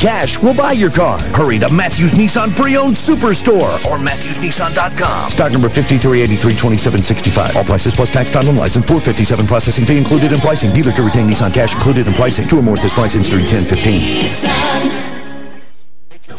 cash will buy your car. Hurry to Matthews Nissan Pre-Owned Superstore or MatthewsNissan.com. Stock number 5383-2765. All prices plus tax, title, and license. 457 processing fee included in pricing. Dealer to retain Nissan cash included in pricing. Two or more at this price ends 1015.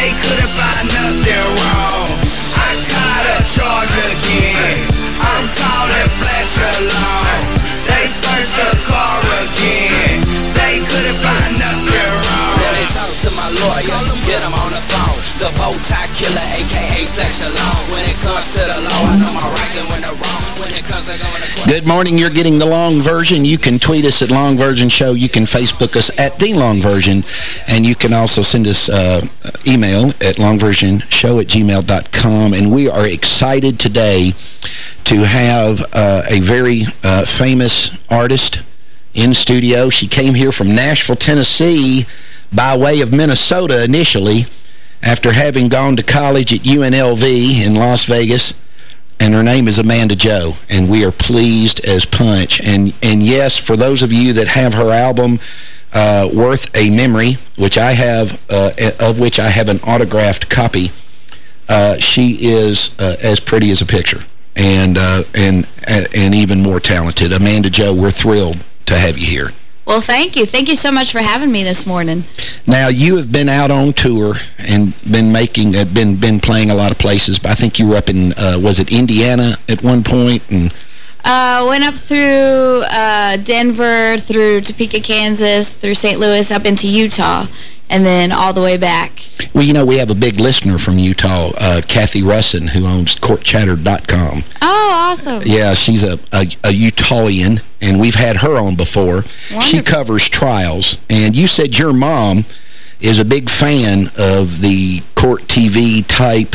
They couldn't find nothing wrong. I caught a charge again. I'm calling Fletcher Long. They searched the car again. They couldn't find nothing wrong. Let me talk to my lawyer, get him on the phone. The bow tie killer, aka Fletcher Long. When it comes to the law, I know my rights and when they're wrong. When it comes to going to Good morning. You're getting the long version. You can tweet us at Long Version Show. You can Facebook us at The Long Version. And you can also send us uh, email at longversionshow at gmail.com. And we are excited today to have uh, a very uh, famous artist in studio. She came here from Nashville, Tennessee by way of Minnesota initially after having gone to college at UNLV in Las Vegas and her name is Amanda Joe, and we are pleased as punch. And and yes, for those of you that have her album, uh, Worth a Memory, which I have, uh, of which I have an autographed copy, uh, she is uh, as pretty as a picture, and uh, and and even more talented. Amanda Joe, we're thrilled to have you here. Well, thank you. Thank you so much for having me this morning. Now, you have been out on tour and been making, uh, been been playing a lot of places. But I think you were up in, uh, was it Indiana at one? And uh, went up through uh, Denver, through Topeka, Kansas, through St. Louis, up into Utah, and then all the way back. Well, you know, we have a big listener from Utah, uh, Kathy Russin, who owns CourtChatter.com. Oh, awesome. Yeah, she's a, a, a Utahian, and we've had her on before. Wonderful. She covers trials, and you said your mom is a big fan of the court TV type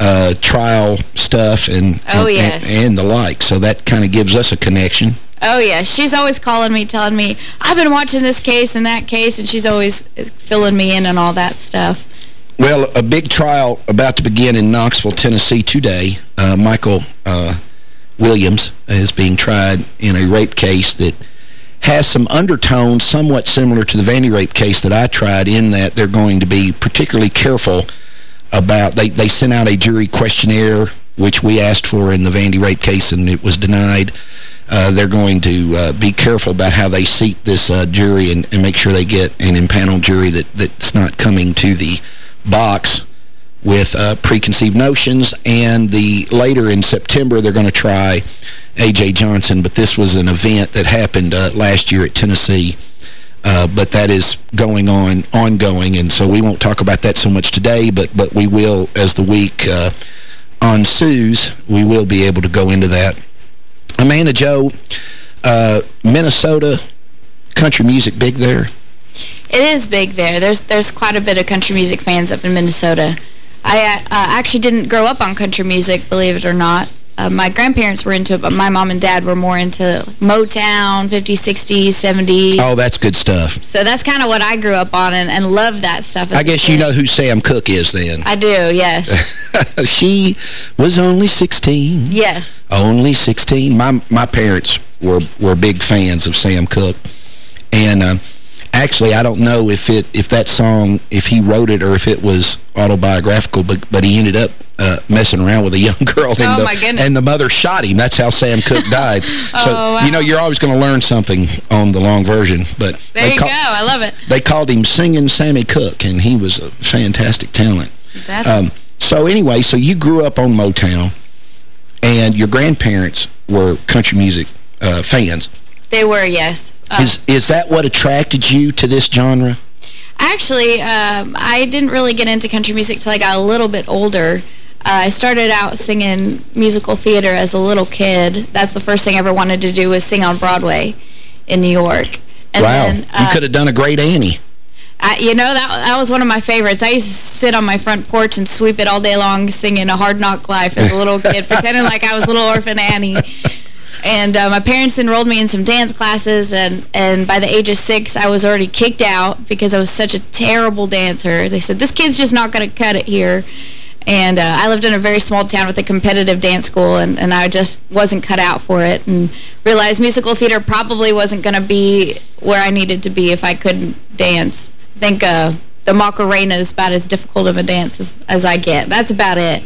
uh, trial stuff and, Oh, and, yes. and, and the like, so that kind of gives us a connection. Oh, yeah. She's always calling me, telling me, I've been watching this case and that case, and she's always filling me in and all that stuff. Well, a big trial about to begin in Knoxville, Tennessee today. Uh, Michael uh, Williams is being tried in a rape case that has some undertones somewhat similar to the Vandy rape case that I tried in that they're going to be particularly careful about, they, they sent out a jury questionnaire, which we asked for in the Vandy rape case, and it was denied. Uh, they're going to uh, be careful about how they seat this uh, jury and, and make sure they get an impaneled jury that, that's not coming to the box with uh, preconceived notions. And the later in September, they're going to try A.J. Johnson, but this was an event that happened uh, last year at Tennessee. But that is going on, ongoing, and so we won't talk about that so much today, but, but we will, as the week ensues, we will be able to go into that. Amanda Joe, uh, Minnesota, country music big there? It is big there. There's there's quite a bit of country music fans up in Minnesota. I uh, actually didn't grow up on country music, believe it or not. Uh, my grandparents were into it, but my mom and dad were more into Motown, 50s, 60s, 70s. Oh, that's good stuff. So that's kind of what I grew up on and, and love that stuff. I guess you know who Sam Cooke is then. I do, yes. she was only 16. Yes. Only 16. My my parents were were big fans of Sam Cooke. And uh, actually, I don't know if it if that song, if he wrote it or if it was autobiographical, but but he ended up uh, messing around with a young girl. And, oh, the, my goodness. and the mother shot him. That's how Sam Cooke died. so, oh, wow. you know, you're always going to learn something on the long version. But There you go. I love it. They called him Singing Sammy Cooke, and he was a fantastic talent. That's um, so anyway, so you grew up on Motown, and your grandparents were country music uh, fans. They were, yes. Uh, is is that what attracted you to this genre? Actually, um, I didn't really get into country music till I got a little bit older. Uh, I started out singing musical theater as a little kid. That's the first thing I ever wanted to do was sing on Broadway in New York. And wow, then, you uh, could have done a great Annie. I, you know, that that was one of my favorites. I used to sit on my front porch and sweep it all day long singing A Hard Knock Life as a little kid, pretending like I was a little orphan Annie. And uh, my parents enrolled me in some dance classes, and, and by the age of six, I was already kicked out because I was such a terrible dancer. They said, this kid's just not going to cut it here. And uh, I lived in a very small town with a competitive dance school, and, and I just wasn't cut out for it, and realized musical theater probably wasn't going to be where I needed to be if I couldn't dance. I think uh, the Macarena is about as difficult of a dance as, as I get. That's about it.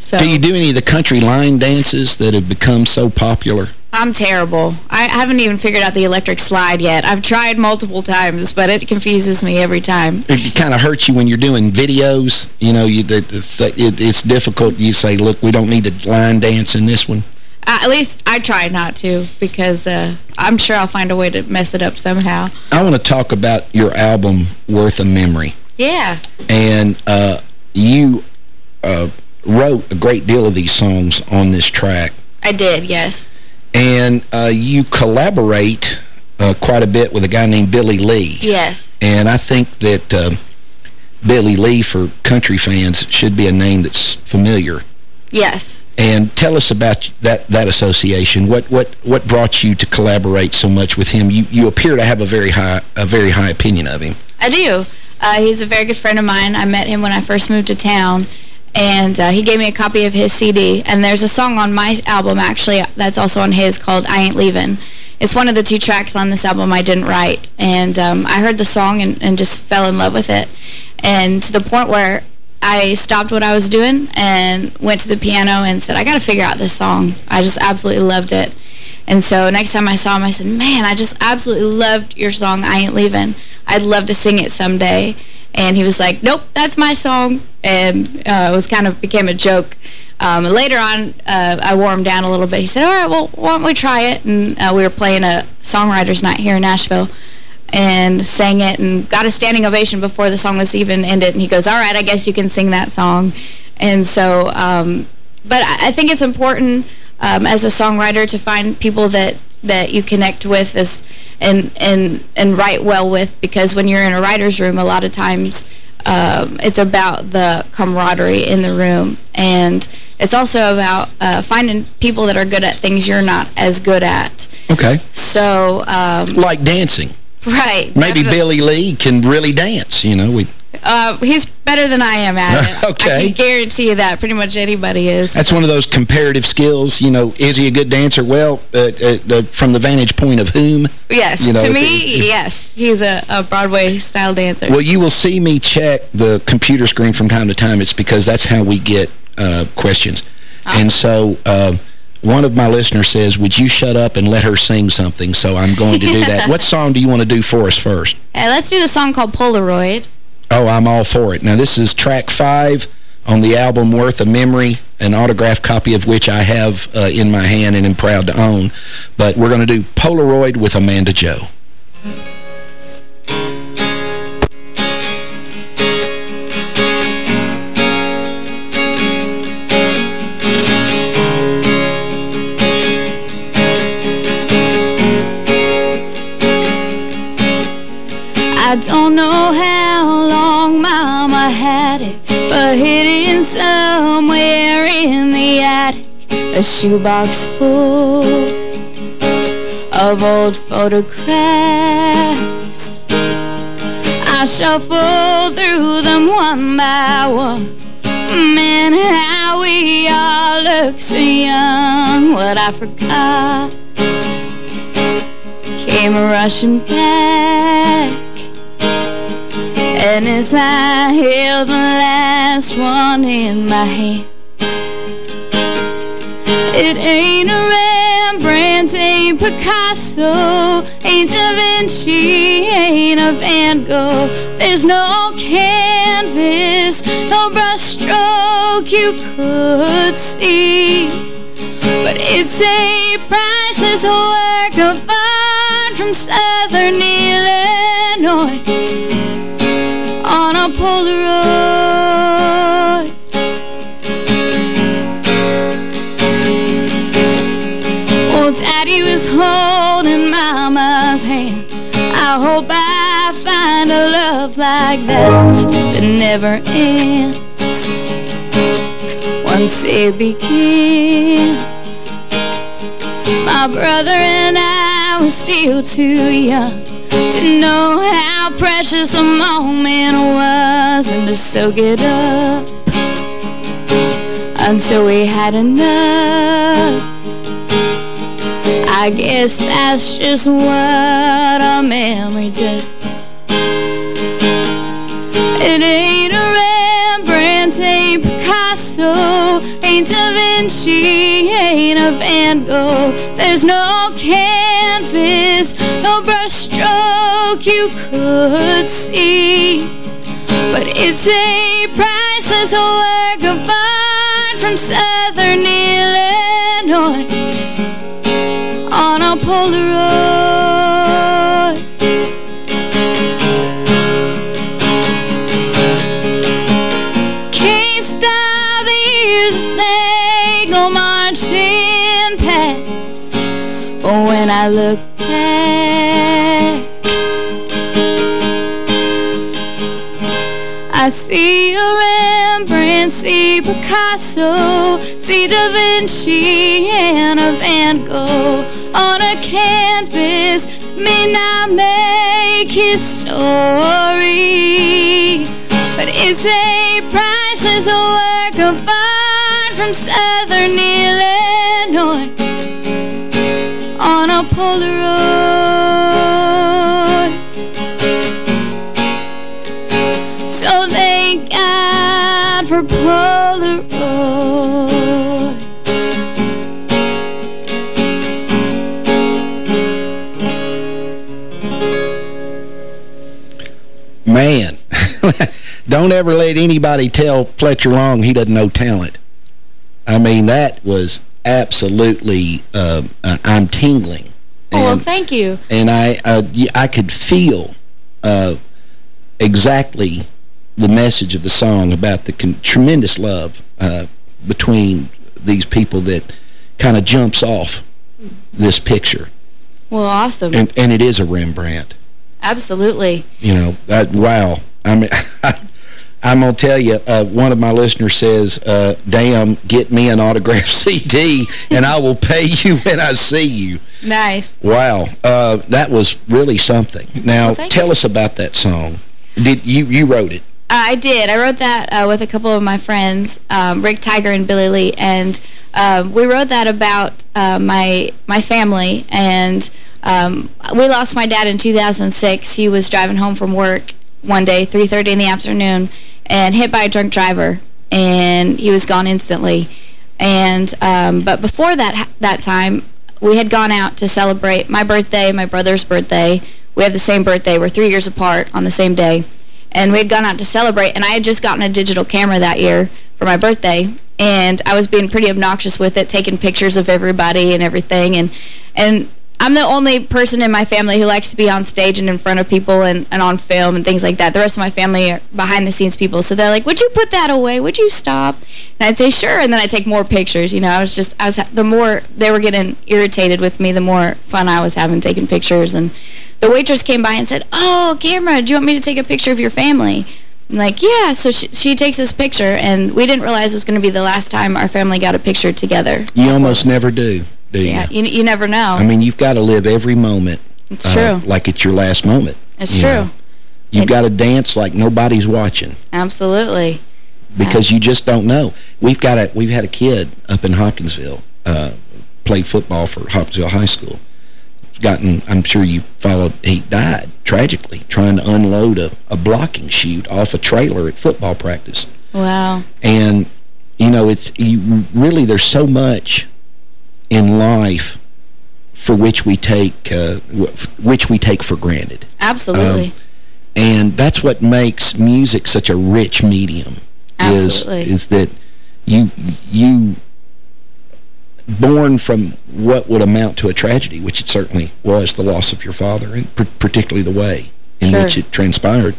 So Do you do any of the country line dances that have become so popular? I'm terrible. I haven't even figured out the electric slide yet. I've tried multiple times, but it confuses me every time. It kind of hurts you when you're doing videos. You know, you, it's, it, it's difficult. You say, look, we don't need to line dance in this one. Uh, at least I try not to because uh, I'm sure I'll find a way to mess it up somehow. I want to talk about your album, Worth a Memory. Yeah. And uh, you uh, wrote a great deal of these songs on this track. I did, yes. And uh, you collaborate uh, quite a bit with a guy named Billy Lee. Yes. And I think that uh, Billy Lee, for country fans, should be a name that's familiar. Yes. And tell us about that that association. What what what brought you to collaborate so much with him? You you appear to have a very high a very high opinion of him. I do. Uh, he's a very good friend of mine. I met him when I first moved to town, and uh, he gave me a copy of his CD. And there's a song on my album, actually, that's also on his called I Ain't Leavin'. It's one of the two tracks on this album I didn't write. And um, I heard the song and, and just fell in love with it. And to the point where I stopped what I was doing and went to the piano and said, I got to figure out this song. I just absolutely loved it. And so next time I saw him, I said, man, I just absolutely loved your song, I Ain't Leavin'. I'd love to sing it someday. And he was like, nope, that's my song. And uh, it was kind of became a joke. Um, later on, uh, I wore him down a little bit. He said, all right, well, why don't we try it? And uh, we were playing a songwriter's night here in Nashville and sang it and got a standing ovation before the song was even ended. And he goes, all right, I guess you can sing that song. And so, um, but I, I think it's important um, as a songwriter to find people that that you connect with as, and and and write well with because when you're in a writer's room a lot of times um, it's about the camaraderie in the room and it's also about uh, finding people that are good at things you're not as good at Okay. so um, Like dancing. right Maybe. Billy Lee can really dance, you know. we uh, he's better than I am at it Okay. I can guarantee you that pretty much anybody is That's one of those comparative skills, you know, is he a good dancer? Well, uh, uh, from the vantage point of whom? yes you know, to me yes he's a, a Broadway style dancer Well, you will see me check the computer screen from time to time. It's because that's how we get uh, questions. And so uh, one of my listeners says, would you shut up and let her sing something? So I'm going to do that. what song do you want to do for us first? Uh, let's do the song called Polaroid Oh, I'm all for it. Now, this is track five on the album Worth a Memory, an autographed copy of which I have uh, in my hand and am proud to own. But we're going to do Polaroid with Amanda Joe. A shoebox full of old photographs. I shuffle through them one by one. Man, how we all look so young. What I forgot came rushing back. And as I held the last one in my hands, it ain't a Rembrandt, ain't Picasso, ain't Da Vinci, ain't a Van Gogh. There's no canvas, no brushstroke you could see. But it's a priceless work of art from southern Illinois love like that that never ends once it begins. My brother and I were still too young to know how precious a moment was and to soak it up until we had enough. I guess that's just what a memory does. It ain't a Rembrandt, ain't Picasso, ain't Da Vinci, ain't a Van Gogh. There's no canvas, no brushstroke you could see. But it's a priceless work of art from southern Illinois on a Polaroid. Look back, I see a Rembrandt, see Picasso, see Da Vinci and a Van Gogh. On a canvas may not make history, but it's a priceless work of art from southern Illinois Polaroid. So thank God for Polaroids. Man, don't ever let anybody tell Fletcher Long he doesn't know talent. I mean, that was absolutely, uh, uh, I'm tingling. Oh, well, thank you. and I uh, I could feel uh, exactly the message of the song about the tremendous love uh, between these people that kind of jumps off this picture. Well, awesome. And, and it is a Rembrandt. Absolutely. You know, that, wow. I mean, I'm going to tell you, uh, one of my listeners says, uh, damn, get me an autographed CD and I will pay you when I see you. Nice. Wow, uh, that was really something. Now, Well, tell you. us about that song. Did you you wrote it? I did. I wrote that uh, with a couple of my friends, um, Rick Tiger and Billy Lee, and um, we wrote that about uh, my my family. And um, we lost my dad in 2006. He was driving home from work one day, 3:30 in the afternoon, and hit by a drunk driver, and he was gone instantly. And um, but before that that time, we had gone out to celebrate my birthday, my brother's birthday. We have the same birthday. We're three years apart on the same day. And we had gone out to celebrate, and I had just gotten a digital camera that year for my birthday. And I was being pretty obnoxious with it, taking pictures of everybody and everything. And and I'm the only person in my family who likes to be on stage and in front of people and, and on film and things like that. The rest of my family are behind-the-scenes people. So they're like, would you put that away? Would you stop? And I'd say, sure. And then I'd take more pictures. You know, I was just, I was, the more they were getting irritated with me, the more fun I was having taking pictures. And the waitress came by and said, oh, camera, do you want me to take a picture of your family? I'm like, yeah. So she, she takes this picture, and we didn't realize it was going to be the last time our family got a picture together. You almost never do, do Yeah, you? you, you never know. I mean, you've got to live every moment. It's uh, true. Like it's your last moment. It's you true. know. You've got to dance like nobody's watching Absolutely. because you just don't know. We've got a we've had a kid up in Hopkinsville uh, play football for Hopkinsville High School. Gotten, I'm sure you followed. He died tragically trying to unload a, a blocking chute off a trailer at football practice. Wow. And you know, it's you really there's so much in life for which we take uh, which we take for granted. Absolutely. Um, and that's what makes music such a rich medium. Absolutely. Is, is that you you born from what would amount to a tragedy, which it certainly was, the loss of your father, and particularly the way in Sure. which it transpired.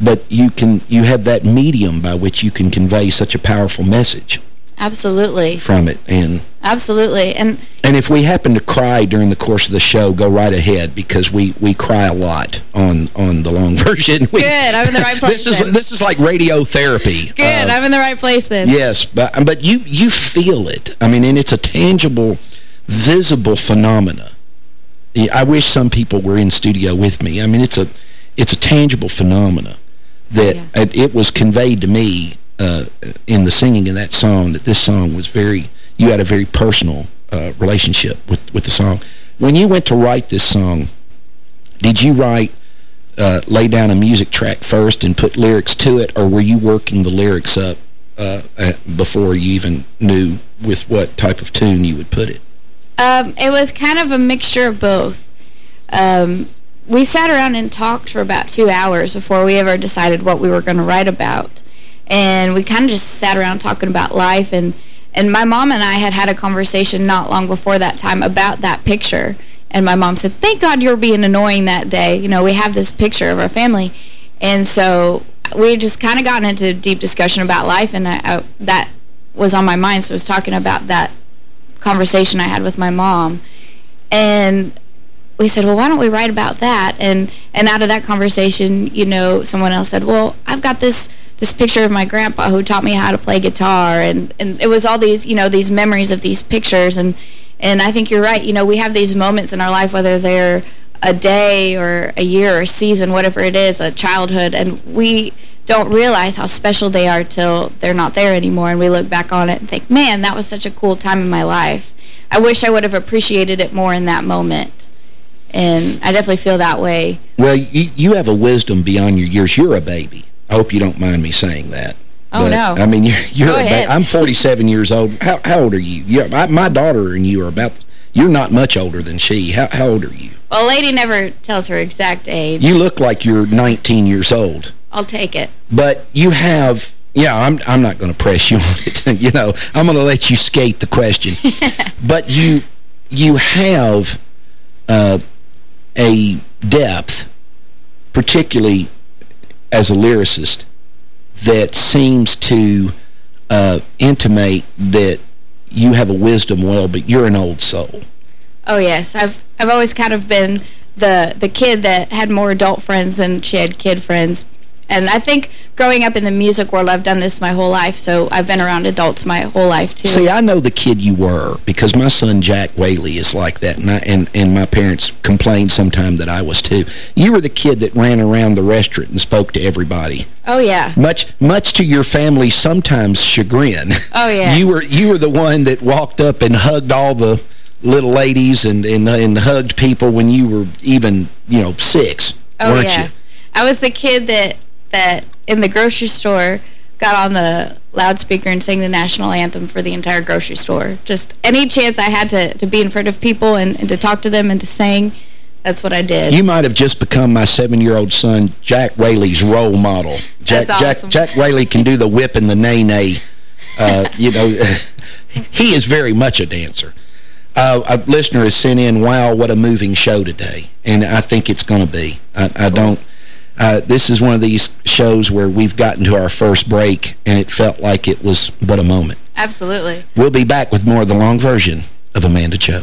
But you can you have that medium by which you can convey such a powerful message Absolutely. from it. And Absolutely. And and if we happen to cry during the course of the show, go right ahead because we we cry a lot on on the long version. We, Good, I'm in the right place this is then. this is like radio therapy. good, Uh, I'm in the right place then. Yes, but but you you feel it. I mean, and it's a tangible, visible phenomena. I wish some people were in studio with me. I mean, it's a it's a tangible phenomena that Yeah. it, it was conveyed to me uh, in the singing of that song that this song was very you had a very personal uh, relationship with with the song. When you went to write this song, did you write uh, lay down a music track first and put lyrics to it, or were you working the lyrics up uh, before you even knew with what type of tune you would put it? Um, it was kind of a mixture of both. Um, we sat around and talked for about two hours before we ever decided what we were going to write about. And we kind of just sat around talking about life. And, and my mom and I had had a conversation not long before that time about that picture. And my mom said, thank God you're being annoying that day. You know, we have this picture of our family. And so we just kind of gotten into deep discussion about life. And I, I, that was on my mind. So I was talking about that conversation I had with my mom. And we said, well, why don't we write about that? And and out of that conversation, you know, someone else said, well, I've got this this picture of my grandpa who taught me how to play guitar. And, and it was all these, you know, these memories of these pictures. And, and I think you're right. You know, we have these moments in our life, whether they're a day or a year or a season, whatever it is, a childhood, and we don't realize how special they are till they're not there anymore. And we look back on it and think, man, that was such a cool time in my life. I wish I would have appreciated it more in that moment. And I definitely feel that way. Well, you, you have a wisdom beyond your years. You're a baby. I hope you don't mind me saying that. Oh, But, no. I mean, you're, you're Go a baby. I'm 47 years old. How, how old are you? Yeah, my, my daughter and you are about... You're not much older than she. How, how old are you? Well, a lady never tells her exact age. You look like you're 19 years old. I'll take it. But you have... Yeah, I'm I'm not going to press you on it. you know, I'm going to let you skate the question. but you you have uh, a depth, particularly as a lyricist, that seems to uh, intimate that you have a wisdom well, but you're an old soul. Oh, yes. I've I've always kind of been the the kid that had more adult friends than she had kid friends. And I think growing up in the music world, I've done this my whole life, so I've been around adults my whole life, too. See, I know the kid you were because my son Jack Whaley is like that, and, I, and, and my parents complained sometime that I was too. You were the kid that ran around the restaurant and spoke to everybody. oh, yeah. Much much to your family sometimes chagrin. Oh, yeah. You were you were the one that walked up and hugged all the little ladies and, and, and hugged people when you were even, you know, six, Oh, weren't yeah. you? I was the kid that, that in the grocery store got on the loudspeaker and sang the national anthem for the entire grocery store. Just any chance I had to, to be in front of people and, and to talk to them and to sing, that's what I did. You might have just become my seven-year-old son, Jack Whaley's role model. Jack, That's awesome. Jack, Jack Whaley can do the whip and the nae-nae. Uh, you know, he is very much a dancer. Uh, a listener has sent in, wow, what a moving show today. And I think it's going to be. I, I don't... Uh, this is one of these shows where we've gotten to our first break, and it felt like it was but a moment. Absolutely. We'll be back with more of the long version of Amanda Joe.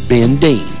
Ben Dean.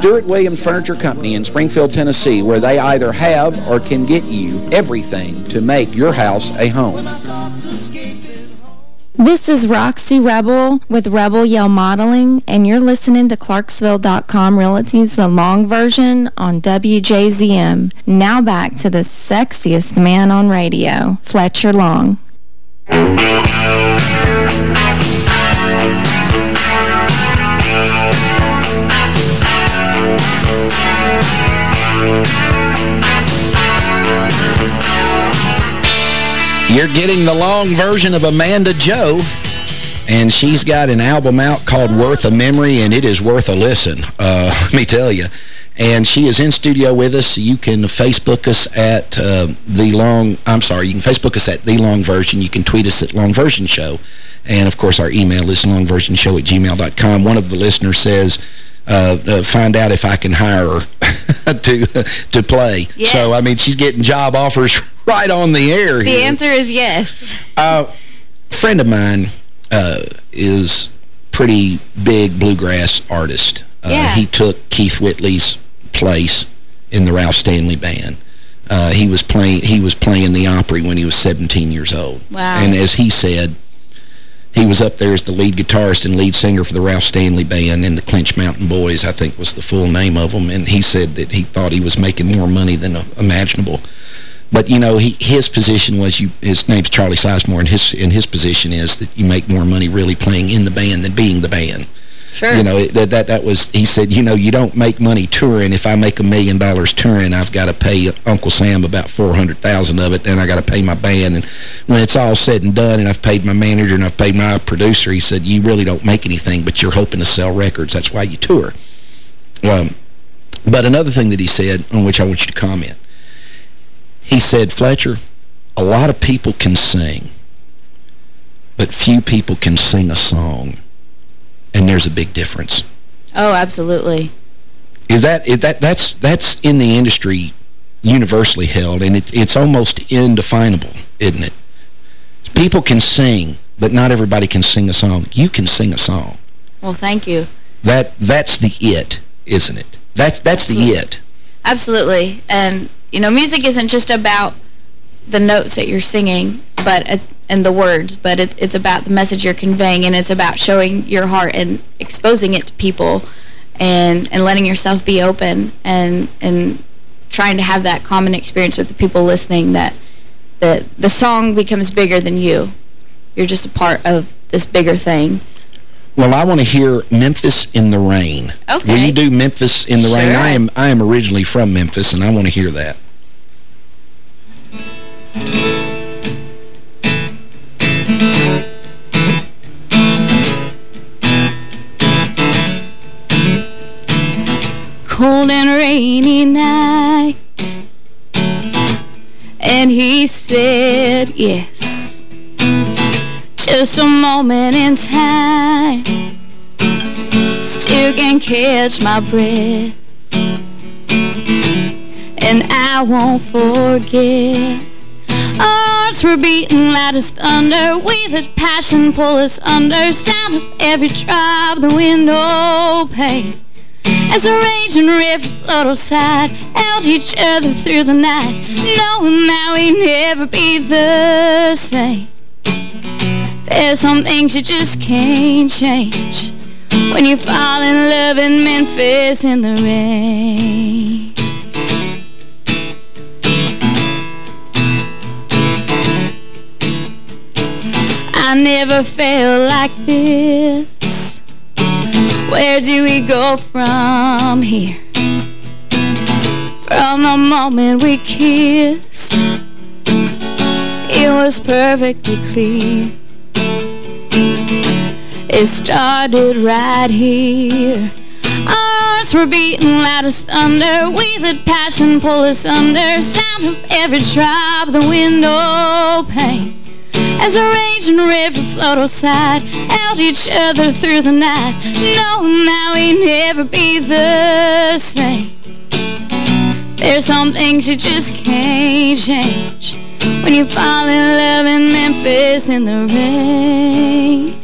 Stewart Williams Furniture Company in Springfield, Tennessee, where they either have or can get you everything to make your house a home. This is Roxy Rebel with Rebel Yell Modeling, and you're listening to Clarksville.com Realty's The Long Version on WJZM. Now back to the sexiest man on radio, Fletcher Long. You're getting the long version of Amanda Joe, and she's got an album out called Worth a Memory, and it is worth a listen, uh, let me tell you. And she is in studio with us. You can Facebook us at uh, The Long, I'm sorry, you can Facebook us at The Long Version. You can tweet us at Long Version Show. And, of course, our email is longversionshow at gmail.com. One of the listeners says, uh, uh, find out if I can hire her to to play. Yes. So, I mean, she's getting job offers right on the air The here. answer is yes. Uh, a friend of mine uh, is pretty big bluegrass artist. Uh, Yeah. He took Keith Whitley's place in the Ralph Stanley Band. Uh, he was playing he was playing the Opry when he was 17 years old. Wow. And as he said, he was up there as the lead guitarist and lead singer for the Ralph Stanley Band and the Clinch Mountain Boys, I think was the full name of them. And he said that he thought he was making more money than uh, imaginable. But, you know, he, his position was, you. his name's Charlie Sizemore, and his, and his position is that you make more money really playing in the band than being the band. Sure. You know, that, that that was, he said, you know, you don't make money touring. If I make a million dollars touring, I've got to pay Uncle Sam about 400000 of it, then I got to pay my band. And when it's all said and done, and I've paid my manager and I've paid my producer, he said, you really don't make anything, but you're hoping to sell records. That's why you tour. Um, but another thing that he said, on which I want you to comment, he said, Fletcher, a lot of people can sing, but few people can sing a song. And there's a big difference. Oh, absolutely. Is that, is that that's that's in the industry universally held, and it, it's almost indefinable, isn't it? People can sing, but not everybody can sing a song. You can sing a song. Well, thank you. That That's the it, isn't it? That's, that's Absolutely. the it. Absolutely. And, you know, music isn't just about the notes that you're singing but it's, and the words, but it, it's about the message you're conveying, and it's about showing your heart and exposing it to people and, and letting yourself be open and, and trying to have that common experience with the people listening that the, the song becomes bigger than you. You're just a part of this bigger thing. Well, I want to hear Memphis in the Rain. Okay. Will you do Memphis in the Rain? I am I am originally from Memphis, and I want to hear that. Cold and rainy night. And he said yes. Just a moment in time. Still can catch my breath. And I won't forget. Hearts were beating loud as thunder. We that passion pull us under. Sound of every tribe, the window pane. As a raging river flowed outside, held each other through the night, knowing that we'd never be the same. There's some things you just can't change when you fall in love in Memphis in the rain. I never felt like this. Where do we go from here? From the moment we kissed, it was perfectly clear. It started right here. Our hearts were beating loud as thunder. We let passion pull us under. Sound of every tribe, the window pane. As a raging river flowed outside, held each other through the night, knowing that we never be the same. There's some things you just can't change when you fall in love in Memphis in the rain.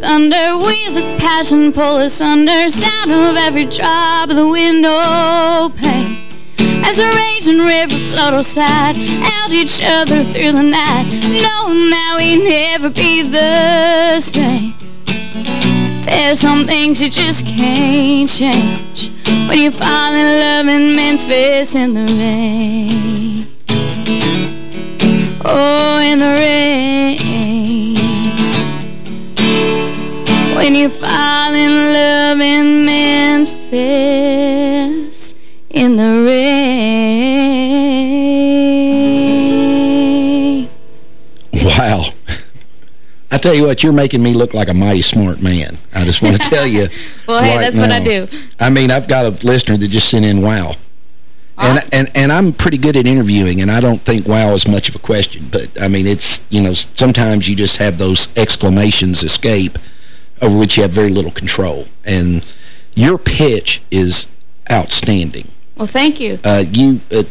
Thunder. We let passion pull us under. Sound of every drop of the window pane. As a raging river flowed outside, held each other through the night, knowing that we never be the same. There's some things you just can't change when you fall in love in Memphis in the rain. Oh, in the rain. When you fall in love in Memphis in the rain. Wow. I tell you what, you're making me look like a mighty smart man. I just want to tell you. Well, hey, right that's what I do. I mean, I've got a listener that just sent in wow. And, and and I'm pretty good at interviewing, and I don't think wow is much of a question. But, I mean, it's, you know, sometimes you just have those exclamations escape over which you have very little control. And your pitch is outstanding. Well, thank you. Uh, you uh,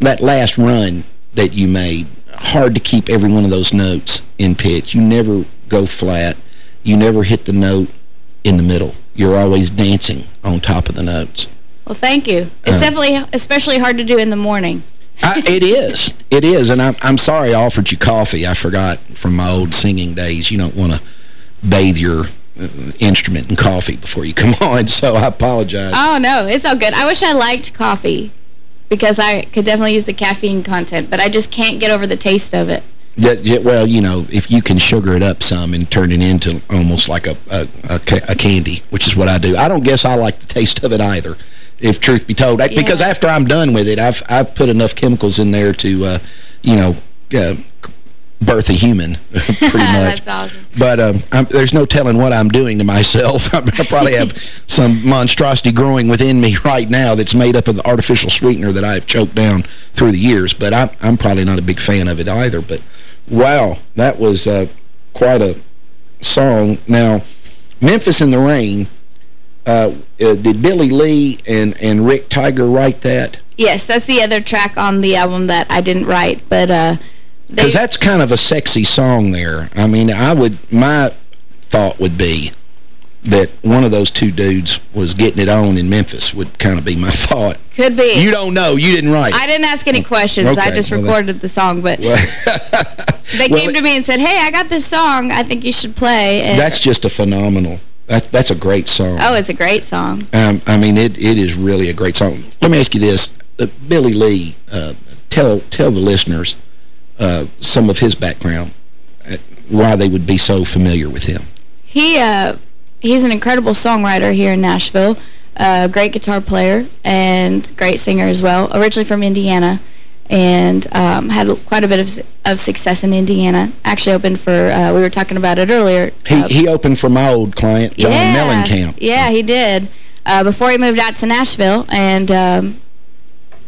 That last run that you made, hard to keep every one of those notes in pitch. You never go flat. You never hit the note in the middle. You're always dancing on top of the notes. Well, thank you. It's Uh. definitely especially hard to do in the morning. I, it is. It is. And I'm, I'm sorry I offered you coffee. I forgot from my old singing days. You don't want to bathe your instrument and coffee before you come on, so I apologize. Oh, no, it's all good. I wish I liked coffee because I could definitely use the caffeine content, but I just can't get over the taste of it. That, yeah, well, you know, if you can sugar it up some and turn it into almost like a, a, a, a candy, which is what I do. I don't guess I like the taste of it either, if truth be told. Yeah. Because after I'm done with it, I've I've put enough chemicals in there to, uh, you know, uh, birth a human, pretty much. That's awesome. But um, there's no telling what I'm doing to myself. I probably have some monstrosity growing within me right now that's made up of the artificial sweetener that I've choked down through the years. But I'm, I'm probably not a big fan of it either. But Wow, that was uh, quite a song. Now, Memphis in the Rain, uh, uh, did Billy Lee and, and Rick Tiger write that? Yes, that's the other track on the album that I didn't write, but... Because that's kind of a sexy song there. I mean, I would... My thought would be that one of those two dudes was getting it on in Memphis would kind of be my thought. Could be. You don't know. You didn't write I didn't ask any questions. Okay. I just well, recorded the song, but well, they well, came to me and said, hey, I got this song I think you should play. And that's just a phenomenal... That, that's a great song. Oh, it's a great song. Um, I mean, it it is really a great song. Let me ask you this. Uh, Billy Lee, uh, tell, tell the listeners uh, some of his background, uh, why they would be so familiar with him. He uh, he's an incredible songwriter here in Nashville, a great guitar player and great singer as well, originally from Indiana and um, had quite a bit of, of success in Indiana. Actually opened for, uh, we were talking about it earlier. He, uh, he opened for my old client, John yeah, Mellencamp. Yeah, he did. Uh, before he moved out to Nashville, and um,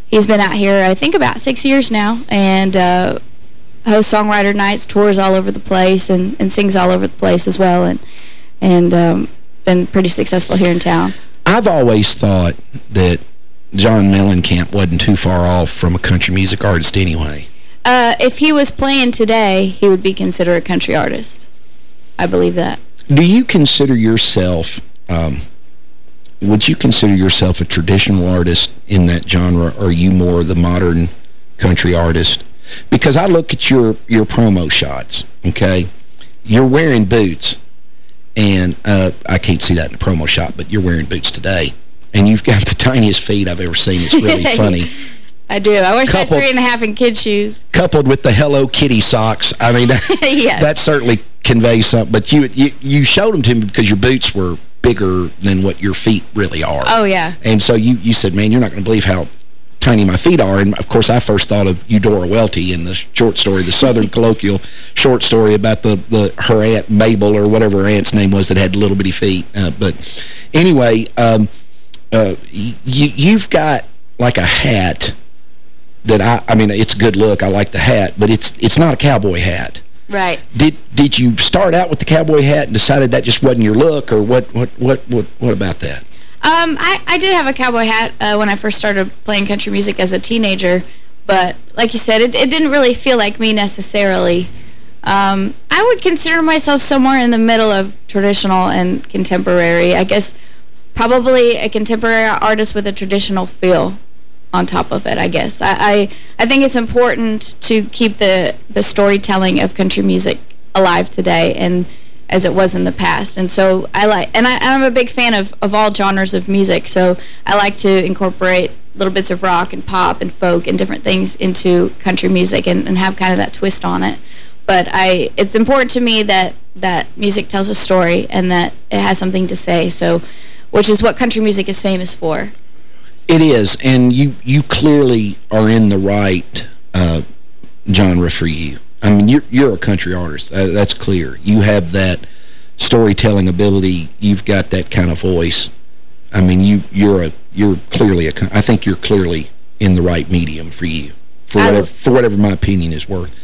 he's been out here, I think, about six years now, and uh, hosts songwriter nights, tours all over the place, and, and sings all over the place as well. And and um, been pretty successful here in town. I've always thought that John Mellencamp wasn't too far off from a country music artist anyway. Uh, if he was playing today, he would be considered a country artist. I believe that. Do you consider yourself, um, would you consider yourself a traditional artist in that genre, or are you more the modern country artist? Because I look at your, your promo shots, okay? You're wearing boots. And uh, I can't see that in the promo shot, but you're wearing boots today. And you've got the tiniest feet I've ever seen. It's really funny. I do. I wish coupled, I was three and a half in kid shoes. Coupled with the Hello Kitty socks. I mean, that, yes. that certainly conveys something. But you, you, you showed them to me because your boots were bigger than what your feet really are. Oh, yeah. And so you, you said, man, you're not going to believe how tiny my feet are. And, of course, I first thought of Eudora Welty in the short story, the Southern colloquial short story about the, the her aunt Mabel or whatever her aunt's name was that had little bitty feet. Uh, but anyway, um, uh, you, you've got like a hat that I, I mean, it's a good look. I like the hat, but it's it's not a cowboy hat. Right. Did did you start out with the cowboy hat and decided that just wasn't your look, or what what what what, what about that? Um, I, I did have a cowboy hat uh, when I first started playing country music as a teenager, but like you said, it, it didn't really feel like me necessarily. Um, I would consider myself somewhere in the middle of traditional and contemporary. I guess probably a contemporary artist with a traditional feel on top of it, I guess. I, I, I think it's important to keep the, the storytelling of country music alive today and as it was in the past. And so I like, and I, am a big fan of, of all genres of music, so I like to incorporate little bits of rock and pop and folk and different things into country music and, and have kind of that twist on it. But I, it's important to me that, that music tells a story and that it has something to say, so, which is what country music is famous for. It is, and you, you clearly are in the right uh, genre for you. I mean, you're, you're a country artist. That's clear. You have that storytelling ability. You've got that kind of voice. I mean, you, you're a, you're clearly a, I think you're clearly in the right medium for you, for whatever, for whatever my opinion is worth.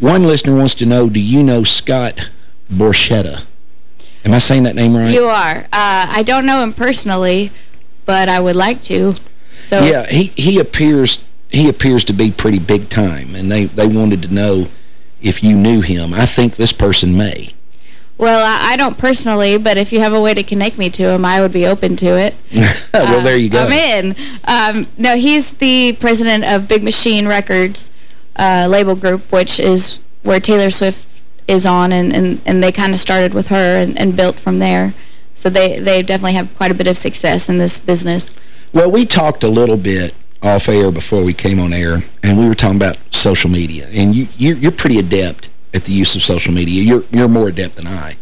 One listener wants to know, do you know Scott Borchetta? Am I saying that name right? You are. Uh, I don't know him personally, but I would like to. So Yeah, he, he appears he appears to be pretty big time, and they, they wanted to know if you knew him. I think this person may. Well, I, I, don't personally, but if you have a way to connect me to him, I would be open to it. well, uh, there you go. I'm in. Um, no, he's the president of Big Machine Records uh, label group, which is where Taylor Swift is on, and, and, and they kind of started with her and, and built from there. So they, they definitely have quite a bit of success in this business. Well, we talked a little bit off air before we came on air, and we were talking about social media. And you, you're, you're pretty adept at the use of social media. You're, you're more adept than I.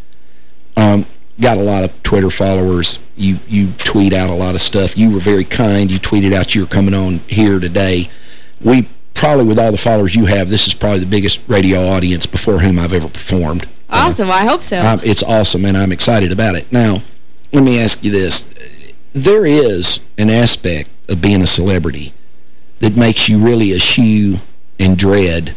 Um, got a lot of Twitter followers. You, you tweet out a lot of stuff. You were very kind. You tweeted out you were coming on here today. We probably, with all the followers you have, this is probably the biggest radio audience before whom I've ever performed. Awesome. Uh, I hope so. Um, it's awesome, and I'm excited about it. Now, let me ask you this. There is an aspect of being a celebrity that makes you really eschew and dread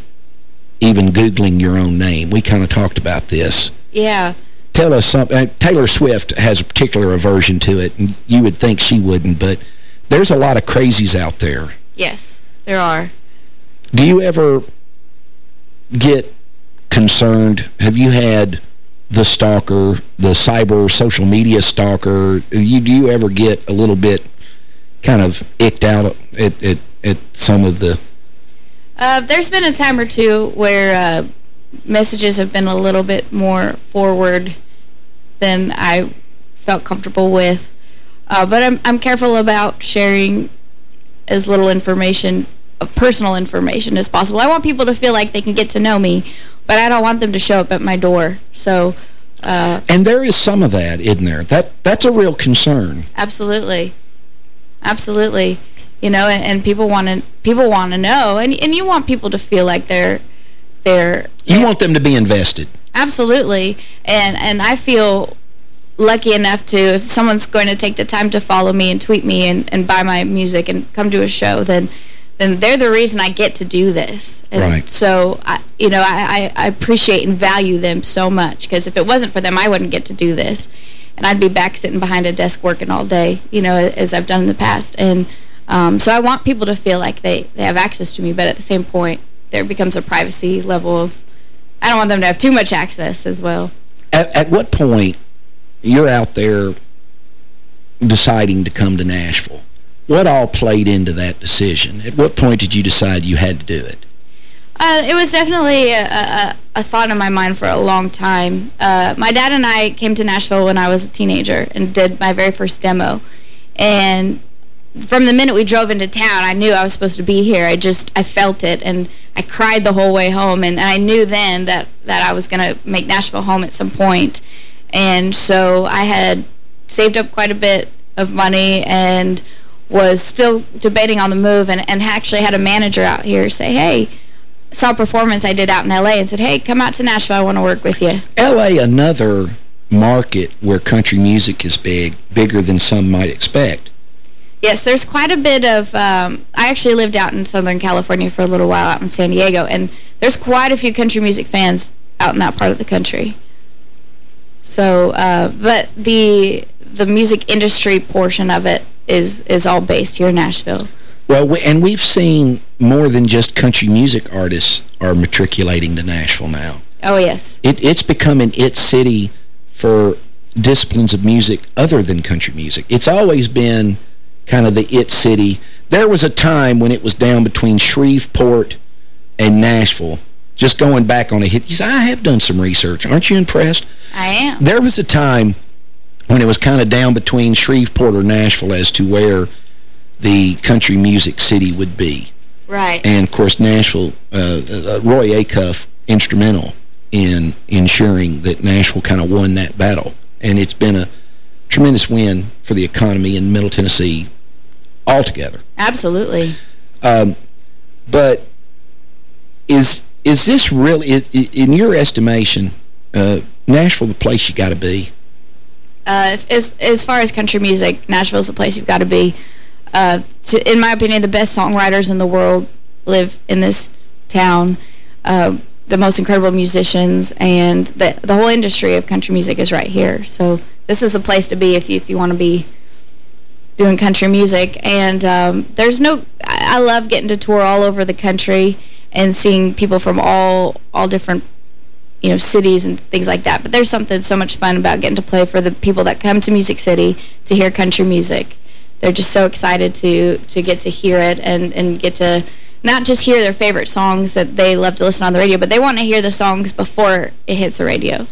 even Googling your own name. We kind of talked about this. Yeah. Tell us something. Uh, Taylor Swift has a particular aversion to it, and you would think she wouldn't, but there's a lot of crazies out there. Yes, there are. Do you ever get concerned? Have you had the stalker, the cyber social media stalker? You, do you ever get a little bit kind of icked out at, at, at some of the... Uh, there's been a time or two where uh, messages have been a little bit more forward than I felt comfortable with. Uh, but I'm, I'm careful about sharing as little information, uh, personal information as possible. I want people to feel like they can get to know me, but I don't want them to show up at my door. So... Uh, and there is some of that, isn't there? That That's a real concern. Absolutely. Absolutely. You know, and, and people want to people want to know, and and you want people to feel like they're they're. You they're, want them to be invested. Absolutely, and and I feel lucky enough to if someone's going to take the time to follow me and tweet me and and buy my music and come to a show, then then they're the reason I get to do this. And right. So, I, you know, I, I appreciate and value them so much because if it wasn't for them, I wouldn't get to do this and I'd be back sitting behind a desk working all day, you know, as I've done in the past. And um, so I want people to feel like they, they have access to me, but at the same point, there becomes a privacy level of, I don't want them to have too much access as well. At, at what point you're out there deciding to come to Nashville? What all played into that decision? At what point did you decide you had to do it? Uh, it was definitely a, a, a, thought in my mind for a long time. Uh, my dad and I came to Nashville when I was a teenager and did my very first demo. And from the minute we drove into town, I knew I was supposed to be here. I just, I felt it, and I cried the whole way home. And, and I knew then that, that I was going to make Nashville home at some point. And so I had saved up quite a bit of money and was still debating on the move and, and actually had a manager out here say, hey, saw a performance I did out in L.A. and said, hey, come out to Nashville. I want to work with you. L.A., another market where country music is big, bigger than some might expect. Yes, there's quite a bit of, um, I actually lived out in Southern California for a little while out in San Diego, and there's quite a few country music fans out in that part of the country. So, uh, but the the music industry portion of it is is all based here in Nashville. Well, we, and we've seen more than just country music artists are matriculating to Nashville now. Oh, yes. It, it's becoming its city for disciplines of music other than country music. It's always been kind of the it city. There was a time when it was down between Shreveport and Nashville. Just going back on a hit. You say, I have done some research. Aren't you impressed? I am. There was a time when it was kind of down between Shreveport or Nashville as to where the country music city would be. Right. And, of course, Nashville, uh, uh, Roy Acuff, instrumental in ensuring that Nashville kind of won that battle. And it's been a tremendous win for the economy in Middle Tennessee altogether. Absolutely. Um, but is is this really, in your estimation, uh, Nashville the place you got to be? Uh, as as far as country music, Nashville's the place you've got to be uh, to, in my opinion, the best songwriters in the world live in this town. Uh, the most incredible musicians and the the whole industry of country music is right here. So this is a place to be if you if you want to be doing country music. And um, there's no, I, I love getting to tour all over the country and seeing people from all all different you know cities and things like that. But there's something so much fun about getting to play for the people that come to Music City to hear country music they're just so excited to to get to hear it and and get to not just hear their favorite songs that they love to listen on the radio, but they want to hear the songs before it hits the radio.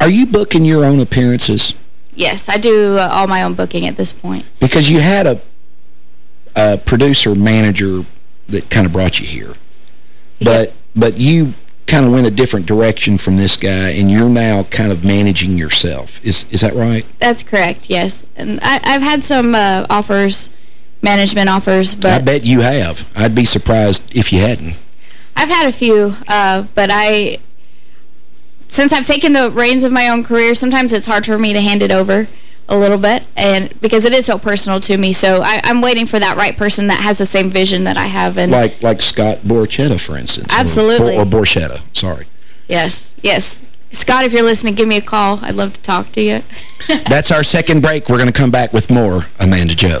Are you booking your own appearances? Yes, I do uh, all my own booking at this point. Because you had a, a producer, manager that kind of brought you here. But but you kind of went a different direction from this guy, and you're now kind of managing yourself. Is is that right? That's correct, yes. And I, have had some uh, offers, management offers, but... I bet you have. I'd be surprised if you hadn't. I've had a few, uh, but I... Since I've taken the reins of my own career, sometimes it's hard for me to hand it over a little bit and because it is so personal to me so I, am waiting for that right person that has the same vision that I have and like like Scott Borchetta for instance. Absolutely. Or, or Borchetta sorry. Yes yes. Scott if you're listening give me a call. I'd love to talk to you. That's our second break. We're going to come back with more Amanda Joe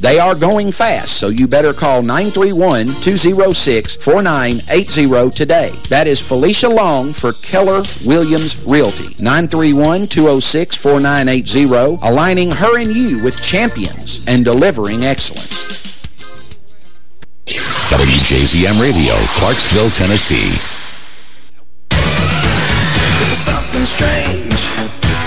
They are going fast, so you better call 931-206-4980 today. That is Felicia Long for Keller Williams Realty. 931-206-4980, aligning her and you with champions and delivering excellence. WJZM Radio, Clarksville, Tennessee. Something strange in your neighborhood.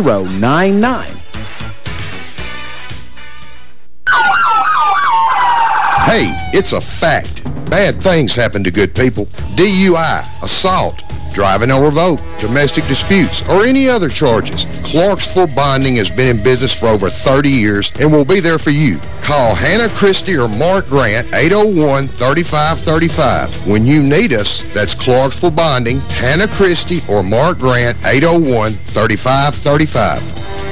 999. Hey, it's a fact. Bad things happen to good people. DUI, assault, driving on revoke, domestic disputes, or any other charges. Clarksville Bonding has been in business for over 30 years and will be there for you. Call Hannah Christie or Mark Grant, 801-3535. When you need us, that's Clarksville Bonding, Hannah Christie or Mark Grant, 801-3535.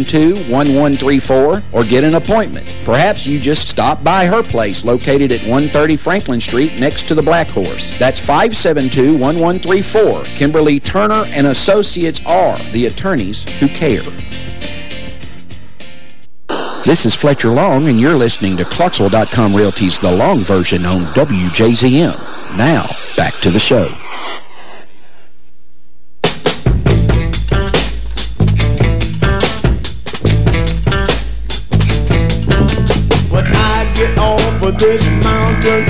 572-1134 or get an appointment. Perhaps you just stop by her place located at 130 Franklin Street next to the Black Horse. That's 572-1134. Kimberly Turner and Associates are the attorneys who care. This is Fletcher Long, and you're listening to Clarksville.com Realty's The Long Version on WJZM. Now, back to the show. This mountain,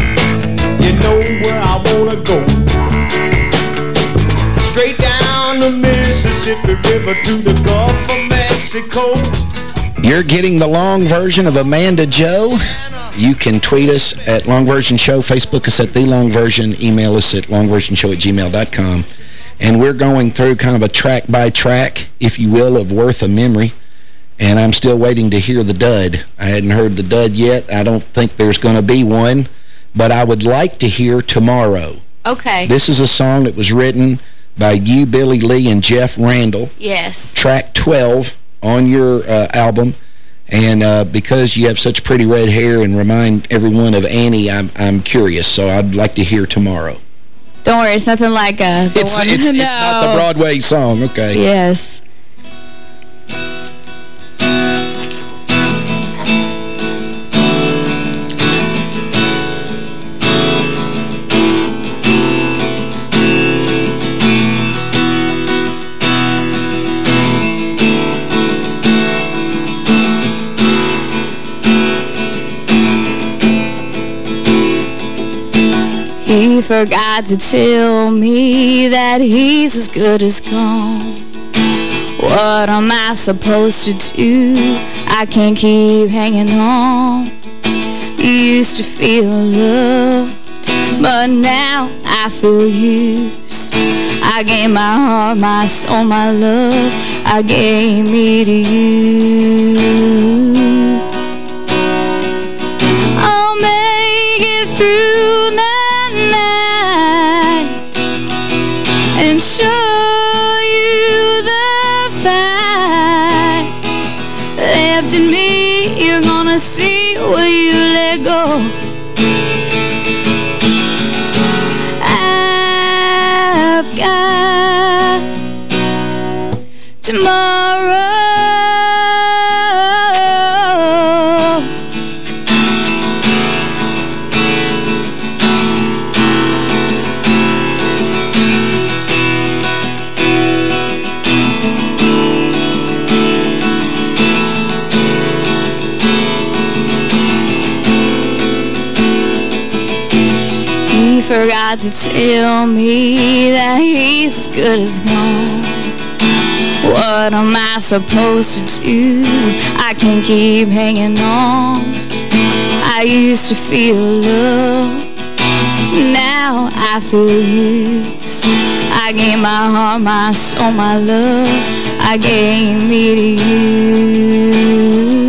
you know where I wanna go. Straight down the Mississippi River to the Gulf of Mexico. You're getting the long version of Amanda Joe. You can tweet us at Long Version Show, Facebook us at The Long Version, email us at longversionshow at gmail.com. And we're going through kind of a track-by-track, -track, if you will, of Worth a Memory. And I'm still waiting to hear the dud. I hadn't heard the dud yet. I don't think there's going to be one. But I would like to hear Tomorrow. Okay. This is a song that was written by you, Billy Lee, and Jeff Randall. Yes. Track 12 on your uh, album. And uh, because you have such pretty red hair and remind everyone of Annie, I'm, I'm curious. So I'd like to hear Tomorrow. Don't worry, it's nothing like uh, the it's, one. It's, no. it's not the Broadway song, okay. Yes. Forgot to tell me that he's as good as gone. What am I supposed to do? I can't keep hanging on. Used to feel loved, but now I feel used. I gave my heart, my soul, my love. I gave me to you. Forgot to tell me that he's as good as gone. What am I supposed to do? I can't keep hanging on. I used to feel love. Now I feel used. I gave my heart, my soul, my love. I gave me to you.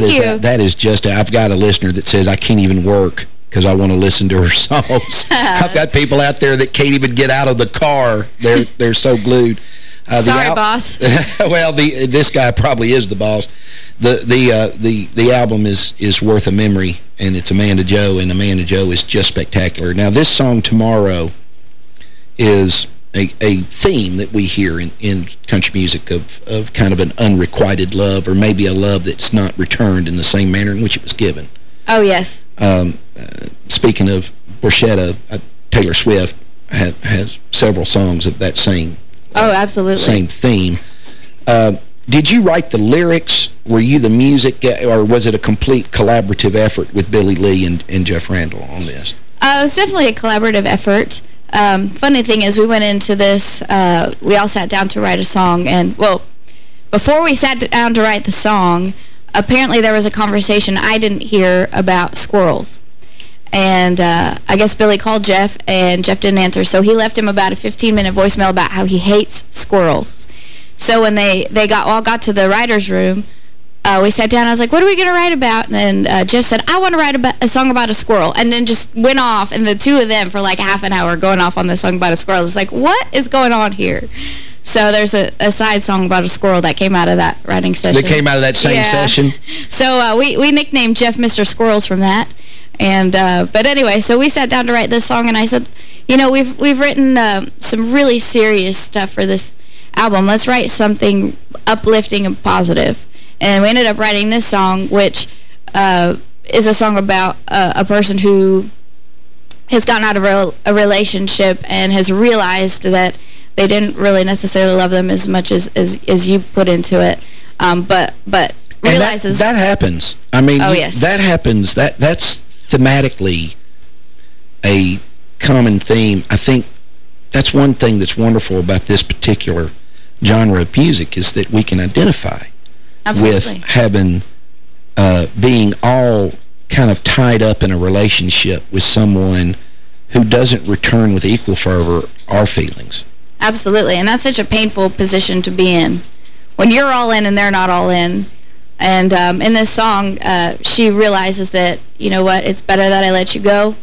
That is you. that is just, I've got a listener that says I can't even work because I want to listen to her songs. I've got people out there that can't even get out of the car. They're they're so glued. Uh, Sorry, boss. well, the this guy probably is the boss. The the uh, the the album is is worth a memory, and it's Amanda Joe, and Amanda Joe is just spectacular. Now, this song tomorrow is a, a theme that we hear in, in country music of, of kind of an unrequited love, or maybe a love that's not returned in the same manner in which it was given. Oh, yes. Um, uh, speaking of Borchetta, uh, Taylor Swift ha has several songs of that same Oh, absolutely. same theme. Uh, did you write the lyrics? Were you the music, or was it a complete collaborative effort with Billy Lee and, and Jeff Randall on this? Uh, Uh, it was definitely a collaborative effort. Um, funny thing is, we went into this, uh, we all sat down to write a song, and, well, before we sat down to write the song, apparently there was a conversation I didn't hear about squirrels. And uh, I guess Billy called Jeff, and Jeff didn't answer. So he left him about a 15-minute voicemail about how he hates squirrels. So when they, they got all got to the writer's room, uh, we sat down. I was like, what are we going to write about? And uh, Jeff said, I want to write a, a, song about a squirrel. And then just went off, and the two of them for like half an hour going off on the song about a squirrel. It's like, what is going on here? So there's a, a, side song about a squirrel that came out of that writing session. That came out of that same yeah. session? So uh, we, we nicknamed Jeff Mr. Squirrels from that. And uh, But anyway, so we sat down to write this song, and I said, you know, we've, we've written uh, some really serious stuff for this album. Let's write something uplifting and positive. And we ended up writing this song, which uh, is a song about uh, a person who has gotten out of a, a relationship and has realized that they didn't really necessarily love them as much as, as, as you put into it. Um, but but realizes... That, that, happens. I mean, oh, yes. that happens. That That's thematically a common theme. I think that's one thing that's wonderful about this particular genre of music is that we can identify Absolutely. with having, uh, being all kind of tied up in a relationship with someone who doesn't return with equal fervor our feelings. Absolutely, and that's such a painful position to be in. When you're all in and they're not all in. And um, in this song, uh, she realizes that, you know what, it's better that I let you go.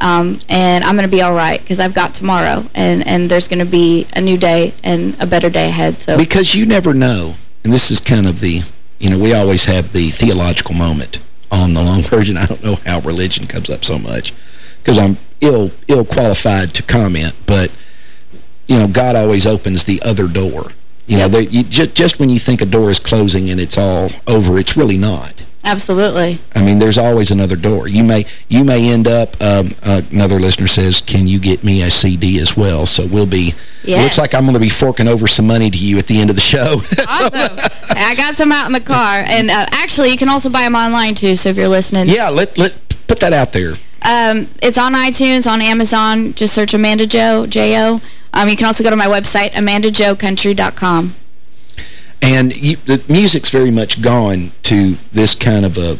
Um, and I'm going to be all right because I've got tomorrow. And, and there's going to be a new day and a better day ahead. So Because you never know. And this is kind of the, you know, we always have the theological moment on the long version. I don't know how religion comes up so much because I'm ill ill qualified to comment. But, you know, God always opens the other door. You know, you, just, just when you think a door is closing and it's all over, it's really not. Absolutely. I mean, there's always another door. You may you may end up, um, uh, another listener says, can you get me a CD as well? So we'll be, yes. looks like I'm going to be forking over some money to you at the end of the show. Awesome. I got some out in the car. And uh, actually, you can also buy them online, too, so if you're listening. Yeah, let, let put that out there. Um, it's on iTunes, on Amazon. Just search Amanda Joe, J-O. Um, you can also go to my website, amandajoecountry.com. And you, the music's very much gone to this kind of a,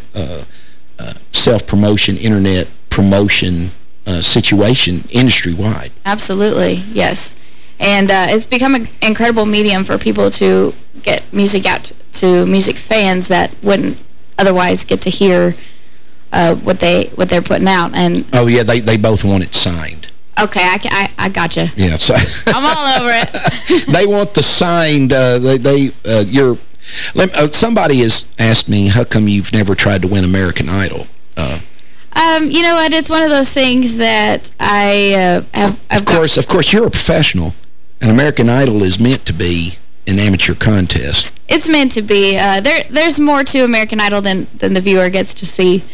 self-promotion, internet promotion uh, situation industry-wide. Absolutely, yes. And uh, it's become an incredible medium for people to get music out to, to music fans that wouldn't otherwise get to hear uh, what they what they're putting out. And oh yeah, they they both want it signed. Okay, I, I, I got you. Yeah, so I'm all over it. they want the signed. Uh, they they uh, you're. Let, uh, somebody has asked me, how come you've never tried to win American Idol? Uh, um, you know what? It's one of those things that I uh, have. I've of course, of course, you're a professional, and American Idol is meant to be an amateur contest. It's meant to be. Uh, there, there's more to American Idol than than the viewer gets to see,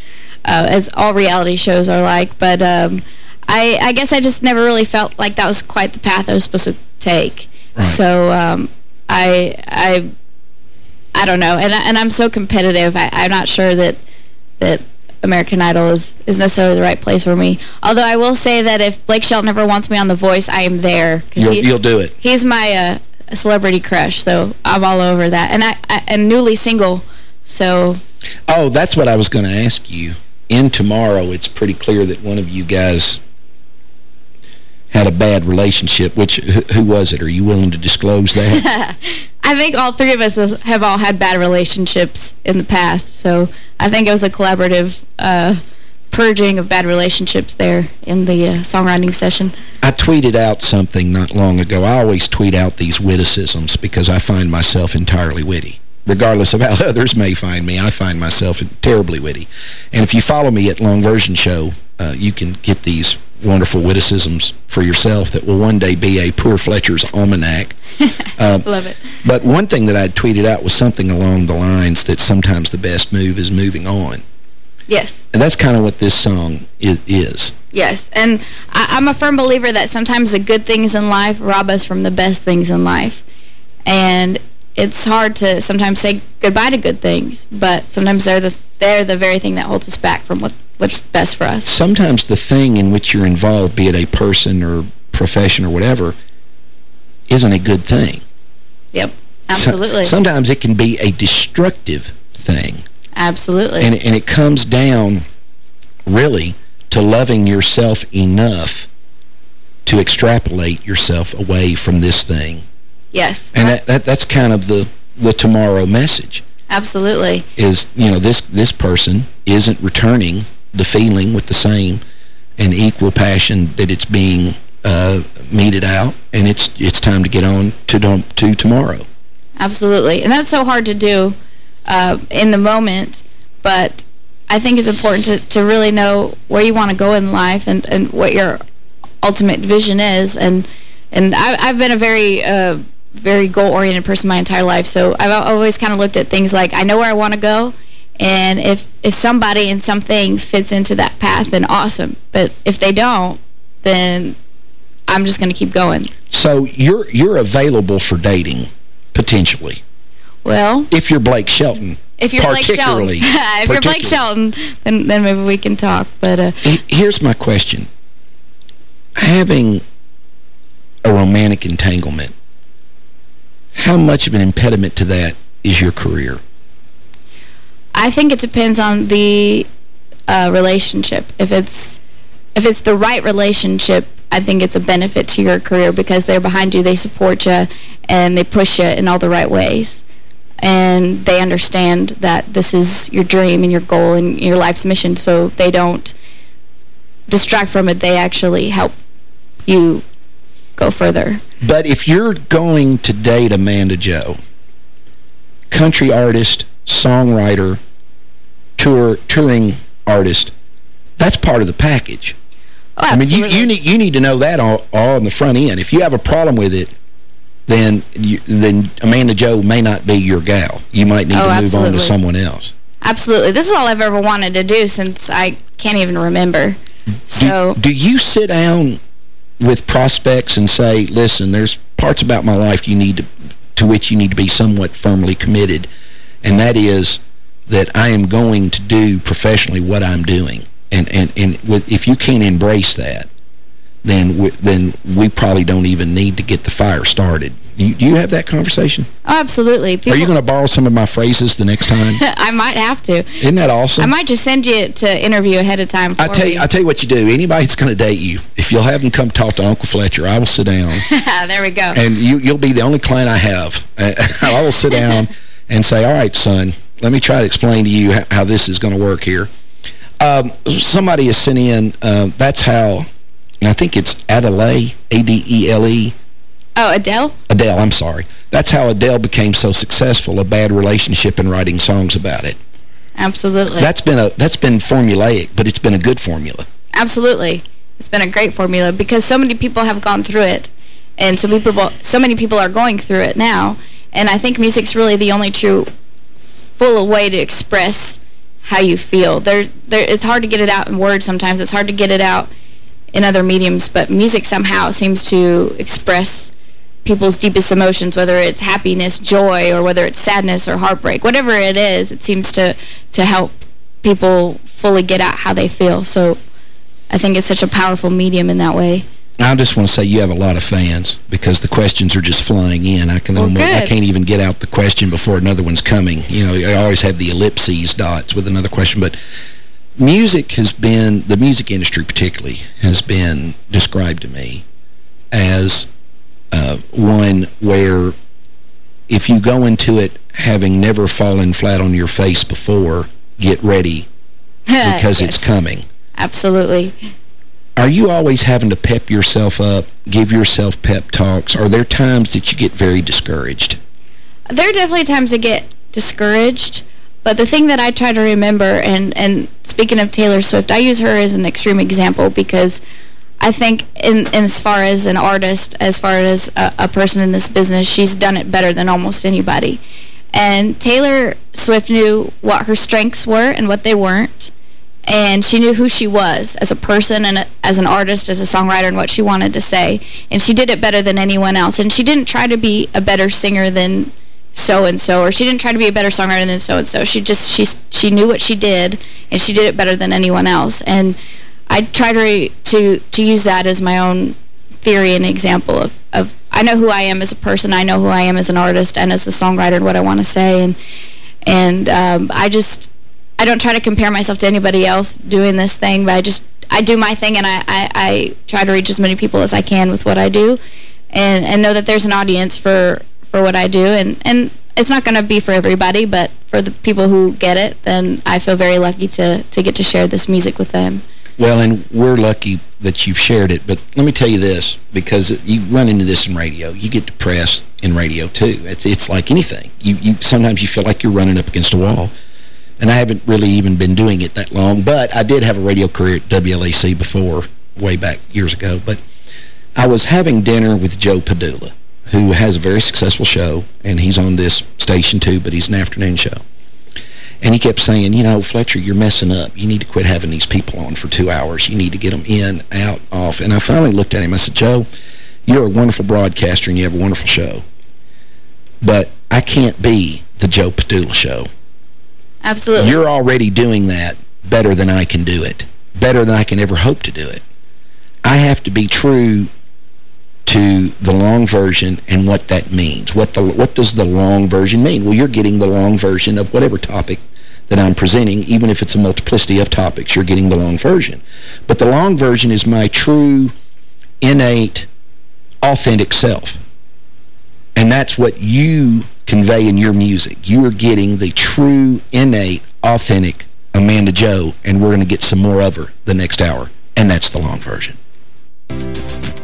uh, as all reality shows are like. But um, I, I guess I just never really felt like that was quite the path I was supposed to take. Right. So um, I I I don't know, and and I'm so competitive. I, I'm not sure that that American Idol is is necessarily the right place for me. Although I will say that if Blake Shelton ever wants me on The Voice, I am there. You'll, he, you'll do it. He's my uh, celebrity crush, so I'm all over that. And I, I and newly single, so. Oh, that's what I was going to ask you. In tomorrow, it's pretty clear that one of you guys had a bad relationship. Which Who was it? Are you willing to disclose that? I think all three of us have all had bad relationships in the past. So I think it was a collaborative uh, purging of bad relationships there in the uh, songwriting session. I tweeted out something not long ago. I always tweet out these witticisms because I find myself entirely witty. Regardless of how others may find me, I find myself terribly witty. And if you follow me at Long Version Show, uh, you can get these wonderful witticisms for yourself that will one day be a Poor Fletcher's Almanac. Uh, Love it. But one thing that I tweeted out was something along the lines that sometimes the best move is moving on. Yes. And that's kind of what this song is. is. Yes, and I, am a firm believer that sometimes the good things in life rob us from the best things in life. And it's hard to sometimes say goodbye to good things, but sometimes they're the they're the very thing that holds us back from what what's best for us. Sometimes the thing in which you're involved, be it a person or profession or whatever, isn't a good thing. Yep, absolutely. So, sometimes it can be a destructive thing. Absolutely. And, and it comes down, really, to loving yourself enough to extrapolate yourself away from this thing. Yes. And that, that that's kind of the, the tomorrow message. Absolutely. Is, you know, this, this person isn't returning the feeling with the same and equal passion that it's being uh, meted out, and it's it's time to get on to to tomorrow. Absolutely, and that's so hard to do uh, in the moment, but I think it's important to, to really know where you want to go in life and, and what your ultimate vision is. And and I, have been a very uh, very goal-oriented person my entire life, so I've always kind of looked at things like I know where I want to go, and if, if somebody and something fits into that path, then awesome. But if they don't, then I'm just going to keep going. So you're you're available for dating, potentially. Well... If you're Blake Shelton. If you're Blake Shelton. if you're Blake Shelton, then, then maybe we can talk. But uh, Here's my question. Having a romantic entanglement, how much of an impediment to that is your career? I think it depends on the uh, relationship. If it's if it's the right relationship, I think it's a benefit to your career because they're behind you, they support you, and they push you in all the right ways. And they understand that this is your dream and your goal and your life's mission, so they don't distract from it. They actually help you go further. But if you're going to date Amanda Joe, country artist, songwriter, tour touring artist, that's part of the package. Oh, I mean, you, you, need you need to know that all, all on the front end. If you have a problem with it, then you, then Amanda Joe may not be your gal. You might need oh, to move absolutely. on to someone else. Absolutely. This is all I've ever wanted to do since I can't even remember. So do, do you sit down with prospects and say, listen, there's parts about my life you need to, to which you need to be somewhat firmly committed, and that is that I am going to do professionally what I'm doing. And, and, and if you can't embrace that, then we, then we probably don't even need to get the fire started. You, do you have that conversation? Oh, absolutely. People, Are you going to borrow some of my phrases the next time? I might have to. Isn't that awesome? I might just send you to interview ahead of time I tell you, I tell you what you do. Anybody that's going to date you, if you'll have them come talk to Uncle Fletcher, I will sit down. there we go. And you, you'll be the only client I have. I will sit down and say, all right, son, let me try to explain to you how this is going to work here. Um, somebody has sent in, uh, that's how, and I think it's Adele, A-D-E-L-E. Oh, Adele? Adele, I'm sorry. That's how Adele became so successful, a bad relationship and writing songs about it. Absolutely. That's been a that's been formulaic, but it's been a good formula. Absolutely. It's been a great formula because so many people have gone through it. And so, people, so many people are going through it now. And I think music's really the only true full of way to express how you feel. There, there, it's hard to get it out in words sometimes. It's hard to get it out in other mediums, but music somehow seems to express people's deepest emotions, whether it's happiness, joy, or whether it's sadness or heartbreak. Whatever it is, it seems to, to help people fully get out how they feel. So I think it's such a powerful medium in that way. I just want to say you have a lot of fans because the questions are just flying in. I can well, almost, I can't even get out the question before another one's coming. You know, I always have the ellipses dots with another question, but music has been, the music industry particularly, has been described to me as uh, one where if you go into it having never fallen flat on your face before, get ready because yes. it's coming. Absolutely. Are you always having to pep yourself up, give yourself pep talks? Are there times that you get very discouraged? There are definitely times I get discouraged, but the thing that I try to remember, and, and speaking of Taylor Swift, I use her as an extreme example because I think in, in as far as an artist, as far as a, a person in this business, she's done it better than almost anybody. And Taylor Swift knew what her strengths were and what they weren't and she knew who she was as a person and a, as an artist, as a songwriter, and what she wanted to say. And she did it better than anyone else. And she didn't try to be a better singer than so-and-so, or she didn't try to be a better songwriter than so-and-so. She just, she, she knew what she did, and she did it better than anyone else. And I try to, to, to use that as my own theory and example of, of I know who I am as a person, I know who I am as an artist and as a songwriter and what I want to say, and and um, I just, I don't try to compare myself to anybody else doing this thing, but I just, I do my thing and I, I, I try to reach as many people as I can with what I do and, and know that there's an audience for, for what I do. And, and it's not going to be for everybody, but for the people who get it, then I feel very lucky to, to get to share this music with them. Well, and we're lucky that you've shared it, but let me tell you this, because you run into this in radio. You get depressed in radio, too. It's it's like anything. You, you Sometimes you feel like you're running up against a wall. And I haven't really even been doing it that long, but I did have a radio career at WLAC before, way back years ago. But I was having dinner with Joe Padula, who has a very successful show, and he's on this station, too, but he's an afternoon show. And he kept saying, you know, Fletcher, you're messing up. You need to quit having these people on for two hours. You need to get them in, out, off. And I finally looked at him. I said, Joe, you're a wonderful broadcaster and you have a wonderful show. But I can't be the Joe Padula show. Absolutely. You're already doing that better than I can do it. Better than I can ever hope to do it. I have to be true to the long version and what that means. What the what does the long version mean? Well, you're getting the long version of whatever topic that I'm presenting, even if it's a multiplicity of topics, you're getting the long version. But the long version is my true, innate, authentic self. And that's what you convey in your music. You are getting the true, innate, authentic Amanda Joe, and we're going to get some more of her the next hour. And that's the long version.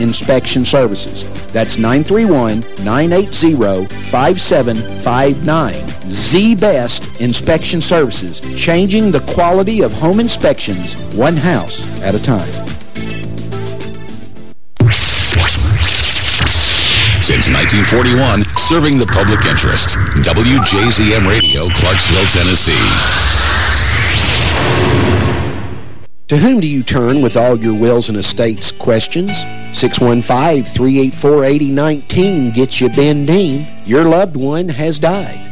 Inspection Services. That's 931-980-5759. Z Best Inspection Services, changing the quality of home inspections one house at a time. Since 1941, serving the public interest. WJZM Radio, Clarksville, Tennessee. To whom do you turn with all your wills and estates questions? 615-384-8019 gets you Ben Dean. Your loved one has died.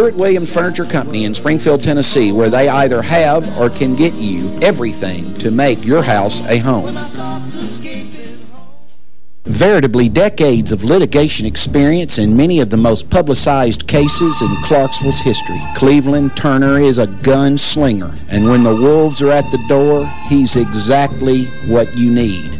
Stewart Williams Furniture Company in Springfield, Tennessee, where they either have or can get you everything to make your house a home. Veritably decades of litigation experience in many of the most publicized cases in Clarksville's history. Cleveland Turner is a gunslinger, and when the wolves are at the door, he's exactly what you need.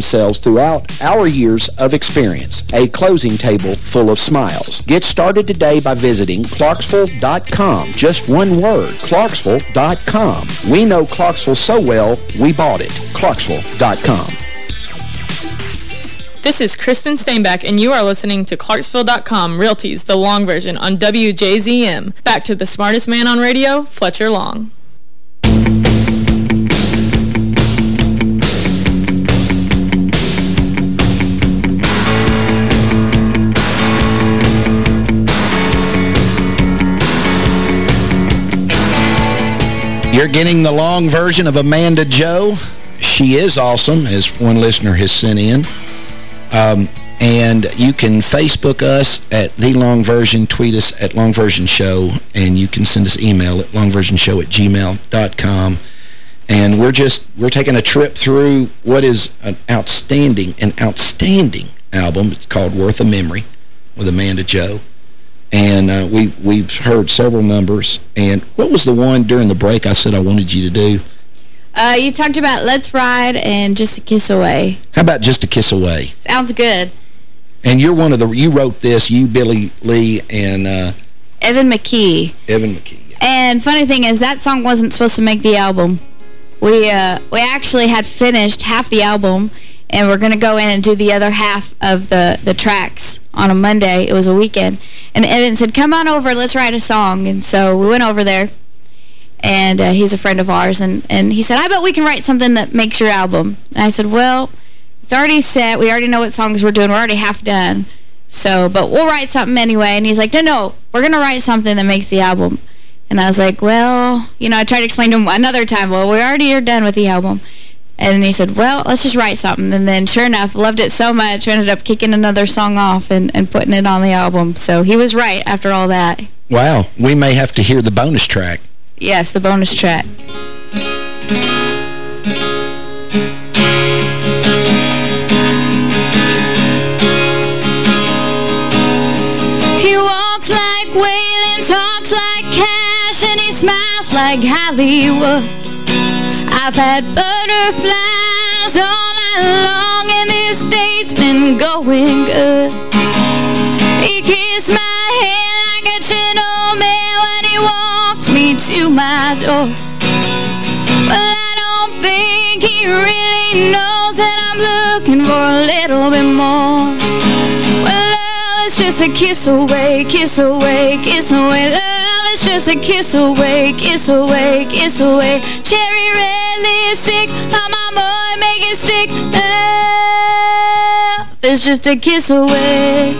throughout our years of experience. A closing table full of smiles. Get started today by visiting Clarksville.com. Just one word, Clarksville.com. We know Clarksville so well, we bought it. Clarksville.com. This is Kristen Steinbeck, and you are listening to Clarksville.com Realties, the long version on WJZM. Back to the smartest man on radio, Fletcher Long. You're getting the long version of Amanda Joe. She is awesome, as one listener has sent in. Um, and you can Facebook us at The Long Version, tweet us at Long Version Show, and you can send us email at longversionshow at gmail.com. And we're just, we're taking a trip through what is an outstanding, an outstanding album. It's called Worth a Memory with Amanda Joe. And uh, we, we've heard several numbers. And what was the one during the break I said I wanted you to do? Uh, you talked about Let's Ride and Just a Kiss Away. How about Just a Kiss Away? Sounds good. And you're one of the, you wrote this, you, Billy Lee, and... Uh, Evan McKee. Evan McKee. Yeah. And funny thing is, that song wasn't supposed to make the album. We, uh, we actually had finished half the album, and we're going to go in and do the other half of the, the tracks on a Monday. It was a weekend. And Evan said, come on over, let's write a song. And so we went over there, and uh, he's a friend of ours. And, and he said, I bet we can write something that makes your album. And I said, well, it's already set. We already know what songs we're doing. We're already half done. So, but we'll write something anyway. And he's like, no, no, we're going to write something that makes the album. And I was like, well, you know, I tried to explain to him another time, well, we already are done with the album. And he said, well, let's just write something. And then, sure enough, loved it so much, ended up kicking another song off and, and putting it on the album. So he was right after all that. Wow. We may have to hear the bonus track. Yes, the bonus track. He walks like Waylon, talks like Cash, and he smiles like Hollywood. I've had butterflies all night long, and this day's been going good. He kissed my hand like a gentleman when he walked me to my door. Well, I don't think he really knows that I'm looking for a little bit more. Well, love is just a kiss away, kiss away, kiss away. Love is just a kiss away, kiss away, kiss away. Cherry red lipstick on my boy, make it stick. Love is just a kiss away.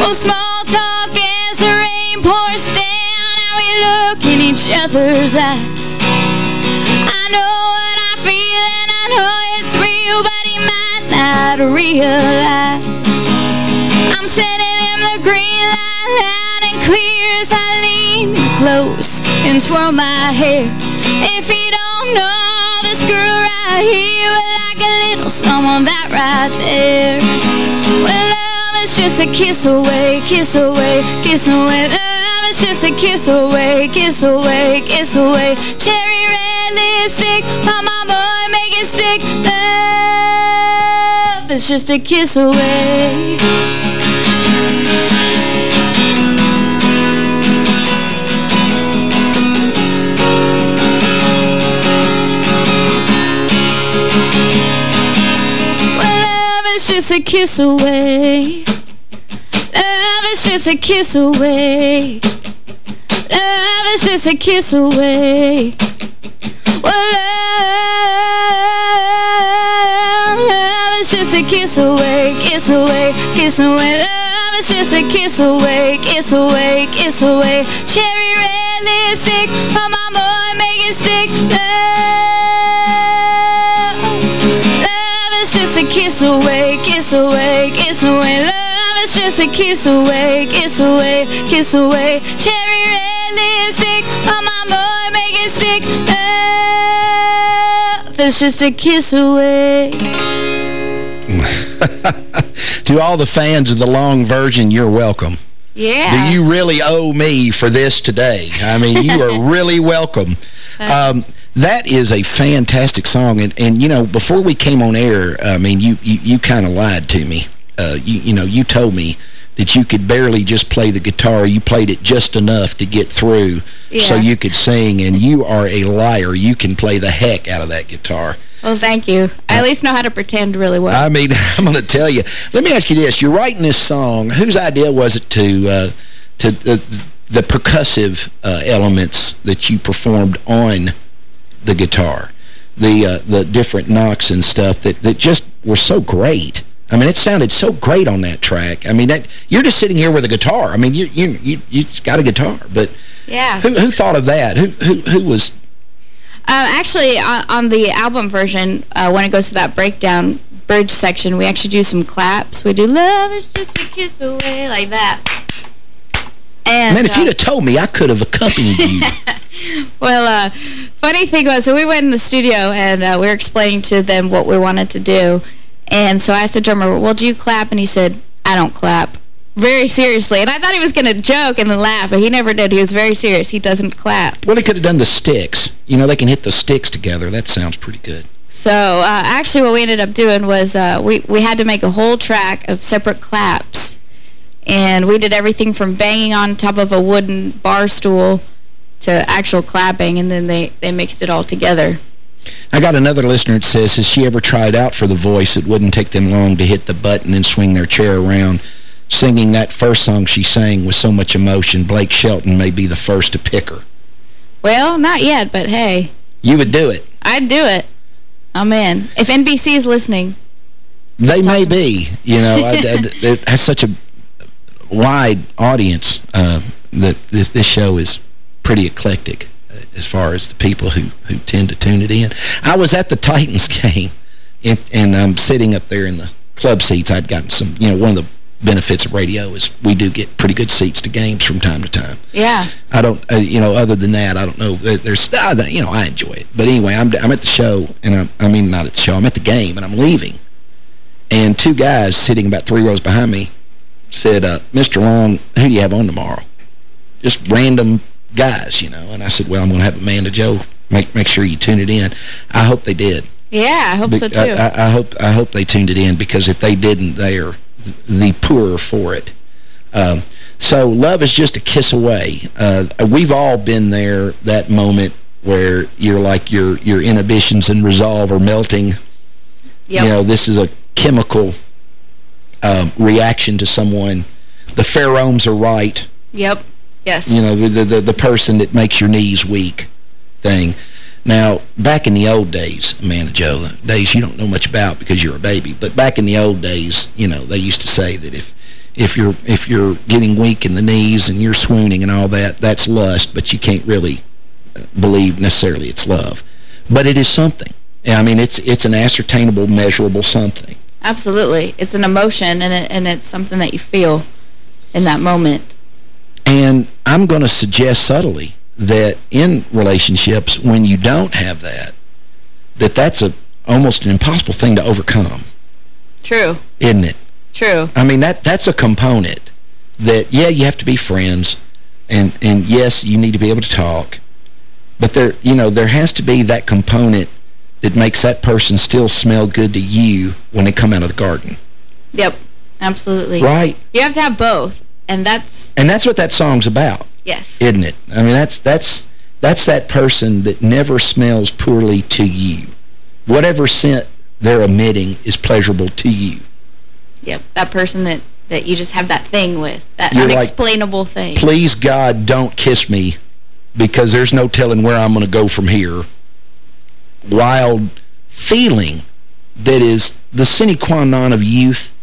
Well, small talk as the rain pours down and we look in each other's eyes. I know what I feel and I know it's real, but he might not realize. Clear as I lean close and twirl my hair. If he don't know this girl right here, well, like a little someone that right there. Well, love is just a kiss away, kiss away, kiss away. Love is just a kiss away, kiss away, kiss away. Cherry red lipstick on my boy, make it stick. Love is just a kiss away. Just a kiss away. Love is just a kiss away. Love is just a kiss away. Well, love, love is just a kiss away, kiss away, kiss away. Love is just a kiss away, kiss away, kiss away. Cherry red lipstick on my boy, kiss away, kiss away, kiss away. Love is just a kiss away, kiss away, kiss away. Cherry red lipstick on my boy, make it stick. Love is just a kiss away. to all the fans of the long version, you're welcome. Yeah. Do you really owe me for this today? I mean, you are really welcome. Um, that is a fantastic song. And, and, you know, before we came on air, I mean, you, you, you kind of lied to me. Uh, you, you know, you told me that you could barely just play the guitar. You played it just enough to get through yeah. so you could sing. And you are a liar. You can play the heck out of that guitar. Well, thank you. I at least know how to pretend really well. I mean, I'm going to tell you. Let me ask you this. You're writing this song. Whose idea was it to uh, to uh, the percussive uh, elements that you performed on the guitar? The uh, the different knocks and stuff that, that just were so great. I mean, it sounded so great on that track. I mean, that you're just sitting here with a guitar. I mean, you you you, you got a guitar. But yeah. who, who thought of that? Who, who, who was... Uh, actually, on, on the album version, uh, when it goes to that breakdown bridge section, we actually do some claps. We do "Love is just a kiss away" like that. And Man, if uh, you'd have told me, I could have accompanied you. well, uh, funny thing was, so we went in the studio and uh, we were explaining to them what we wanted to do. And so I asked the drummer, well, do you clap? And he said, I don't clap. Very seriously. And I thought he was going to joke and then laugh, but he never did. He was very serious. He doesn't clap. Well, he could have done the sticks. You know, they can hit the sticks together. That sounds pretty good. So uh, actually what we ended up doing was uh, we, we had to make a whole track of separate claps. And we did everything from banging on top of a wooden bar stool to actual clapping, and then they, they mixed it all together. I got another listener that says, has she ever tried out for The Voice? It wouldn't take them long to hit the button and swing their chair around. Singing that first song she sang with so much emotion, Blake Shelton may be the first to pick her. Well, not yet, but hey, You would do it. I'd do it. I'm in. If NBC is listening, They may be. You know, I, I, it has such a wide audience uh, that this, this show is pretty eclectic uh, as far as the people who, who tend to tune it in. I was at the Titans game, and, and I'm sitting up there in the club seats. I'd gotten some, you know, one of the benefits of radio is we do get pretty good seats to games from time to time. yeah. I don't, uh, you know, other than that, I don't know. There's, uh, you know, I enjoy it. But anyway, I'm, I'm at the show, and I'm, I mean, not at the show, I'm at the game, and I'm leaving. And two guys sitting about three rows behind me said, uh, Mr. Long, who do you have on tomorrow? Just random guys, you know. And I said, well, I'm going to have Amanda Joe. Make, make sure you tune it in. I hope they did. Yeah, I hope so, too. I, I, I hope I hope they tuned it in because if they didn't, they are the poorer for it. Um, so love is just a kiss away. Uh, we've all been there, that moment where you're like your your inhibitions and resolve are melting. Yep. You know, this is a chemical um, reaction to someone. The pheromones are right. Yep. Yes. You know, the, the, the person that makes your knees weak thing. Now, back in the old days, Amanda Joe, the days you don't know much about because you're a baby, but back in the old days, you know, they used to say that if if you're if you're getting weak in the knees and you're swooning and all that, that's lust, but you can't really believe necessarily it's love. But it is something. I mean, it's it's an ascertainable, measurable something. Absolutely. It's an emotion, and, it, and it's something that you feel in that moment. And I'm going to suggest subtly that in relationships, when you don't have that, that that's a almost an impossible thing to overcome, True. isn't it? True. I mean, that that's a component that, yeah, you have to be friends, and, and yes, you need to be able to talk, but there, you know, there has to be that component that makes that person still smell good to you when they come out of the garden. Yep. Absolutely. Right. You have to have both, and that's, And that's what that song's about. yes. isn't it? I mean, that's that's that's that person that never smells poorly to you. Whatever scent they're emitting is pleasurable to you. Yep. That person that, that you just have that thing with, that You're like, unexplainable thing. Please, God, don't kiss me because there's no telling where I'm going to go from here. Wild feeling that is the sine qua non of youth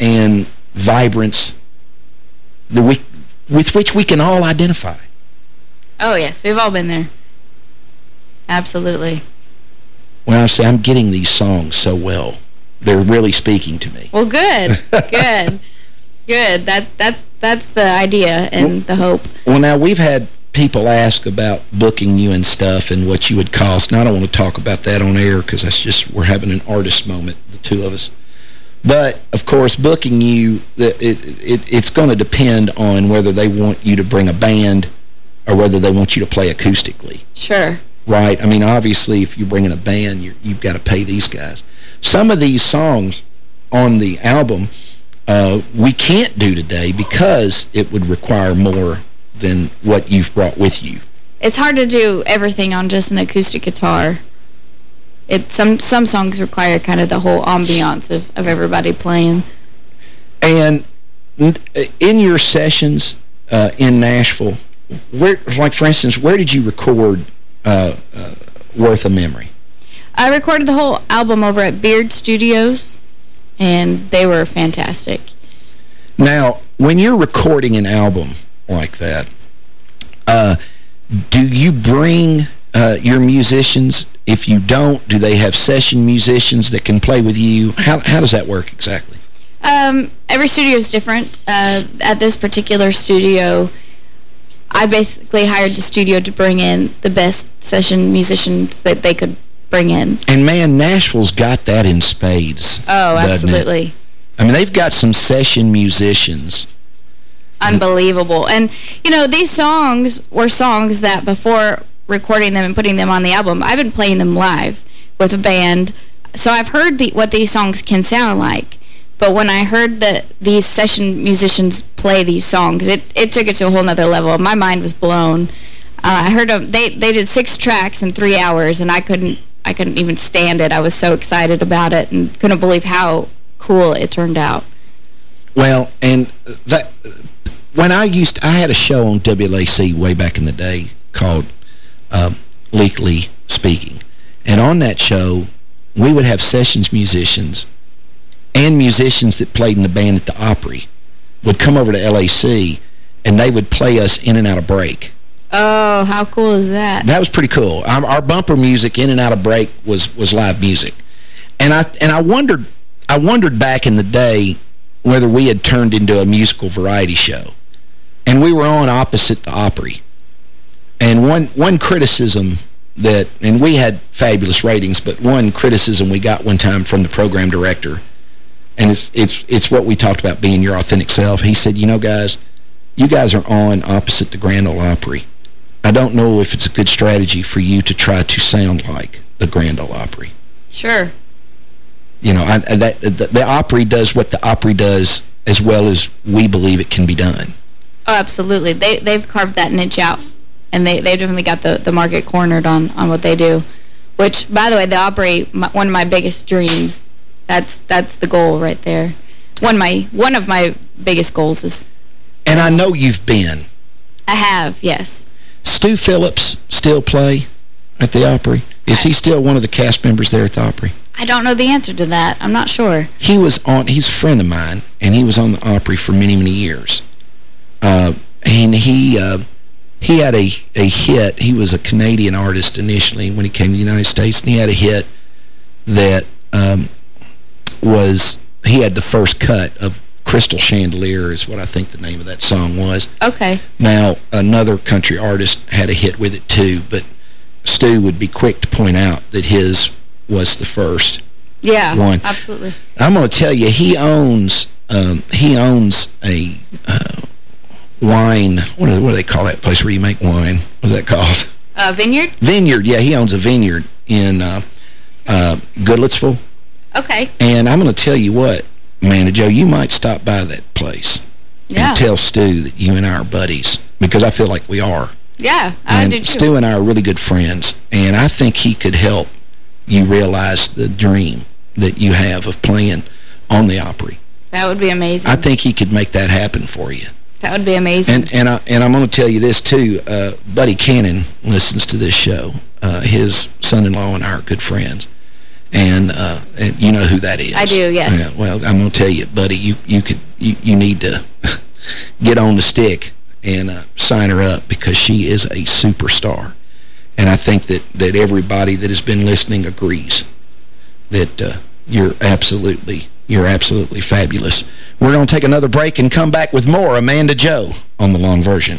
and vibrance the we, with which we can all identify. Oh, yes. We've all been there. Absolutely. Well, I say I'm getting these songs so well they're really speaking to me. Well, good. good. Good. That that's that's the idea and the hope. Well, now we've had people ask about booking you and stuff and what you would cost. And I don't want to talk about that on air because that's just, we're having an artist moment, the two of us. But, of course, booking you, it, it, it's going to depend on whether they want you to bring a band or whether they want you to play acoustically. Sure. Right? I mean, obviously, if you're bringing a band, you you've got to pay these guys. Some of these songs on the album uh, we can't do today because it would require more than what you've brought with you. It's hard to do everything on just an acoustic guitar. It some some songs require kind of the whole ambiance of, of everybody playing. And in your sessions uh, in Nashville, where like for instance, where did you record uh, uh, Worth a Memory? I recorded the whole album over at Beard Studios, and they were fantastic. Now, when you're recording an album, like that. Uh, do you bring uh, your musicians? If you don't, do they have session musicians that can play with you? How, how does that work exactly? Um, every studio is different. Uh, at this particular studio, I basically hired the studio to bring in the best session musicians that they could bring in. And man, Nashville's got that in spades. Oh, absolutely. I mean, they've got some session musicians unbelievable. And, you know, these songs were songs that before recording them and putting them on the album, I've been playing them live with a band. So I've heard the, what these songs can sound like. But when I heard that these session musicians play these songs, it, it took it to a whole nother level. My mind was blown. Uh, I heard them, they, they did six tracks in three hours, and I couldn't I couldn't even stand it. I was so excited about it and couldn't believe how cool it turned out. Well, and that when I used, I had a show on WLAC way back in the day called um, Legally Speaking. And on that show, we would have sessions musicians and musicians that played in the band at the Opry would come over to LAC and they would play us in and out of break. Oh, how cool is that? That was pretty cool. Our, our bumper music in and out of break was was live music. And I and I wondered I wondered back in the day whether we had turned into a musical variety show and we were on opposite the Opry. And one one criticism that, and we had fabulous ratings, but one criticism we got one time from the program director, and it's it's it's what we talked about being your authentic self. He said, you know, guys, you guys are on opposite the Grand Ole Opry. I don't know if it's a good strategy for you to try to sound like the Grand Ole Opry. Sure. You know, I, that the, the Opry does what the Opry does as well as we believe it can be done. Oh, absolutely. They, they've carved that niche out. And they, they've definitely got the, the market cornered on, on what they do. Which, by the way, the Opry, my, one of my biggest dreams, that's that's the goal right there. One of my one of my biggest goals is... And I know you've been. I have, yes. Stu Phillips still play at the Opry? Is he still one of the cast members there at the Opry? I don't know the answer to that. I'm not sure. He was on, he's a friend of mine, and he was on the Opry for many, many years. Uh, and he uh, he had a, a hit. He was a Canadian artist initially when he came to the United States, and he had a hit that um, was, he had the first cut of Crystal Chandelier is what I think the name of that song was. Okay. Now, another country artist had a hit with it too, but Stu would be quick to point out that his was the first yeah, one. absolutely. I'm going to tell you, he owns um, he owns a uh, wine. What do, what do they call that place where you make wine? What's that called? Uh, vineyard? Vineyard, yeah. He owns a vineyard in uh, uh, Goodlettsville. Okay. And I'm going to tell you what, Amanda Joe, you might stop by that place. Yeah. And tell Stu that you and I are buddies, because I feel like we are. Yeah, I and do too. Stu and I are really good friends, and I think he could help you realize the dream that you have of playing on the Opry. That would be amazing. I think he could make that happen for you. That would be amazing. And and, I, and I'm going to tell you this, too. Uh, Buddy Cannon listens to this show. Uh, his son-in-law and I are good friends. And, uh, and you know who that is. I do, yes. Yeah, well, I'm going to tell you, buddy, you, you, could, you, you need to get on the stick and uh, sign her up because she is a superstar. And I think that, that everybody that has been listening agrees that uh, You're absolutely, you're absolutely fabulous. We're going to take another break and come back with more Amanda Joe on the long version.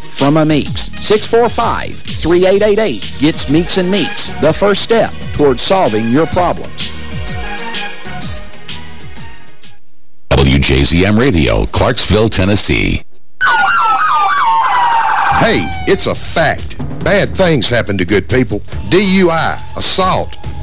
from a Meeks. 645-3888 gets Meeks and Meeks, the first step towards solving your problems. WJZM Radio, Clarksville, Tennessee. Hey, it's a fact. Bad things happen to good people. DUI, assault,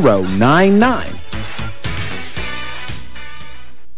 931-645-6099.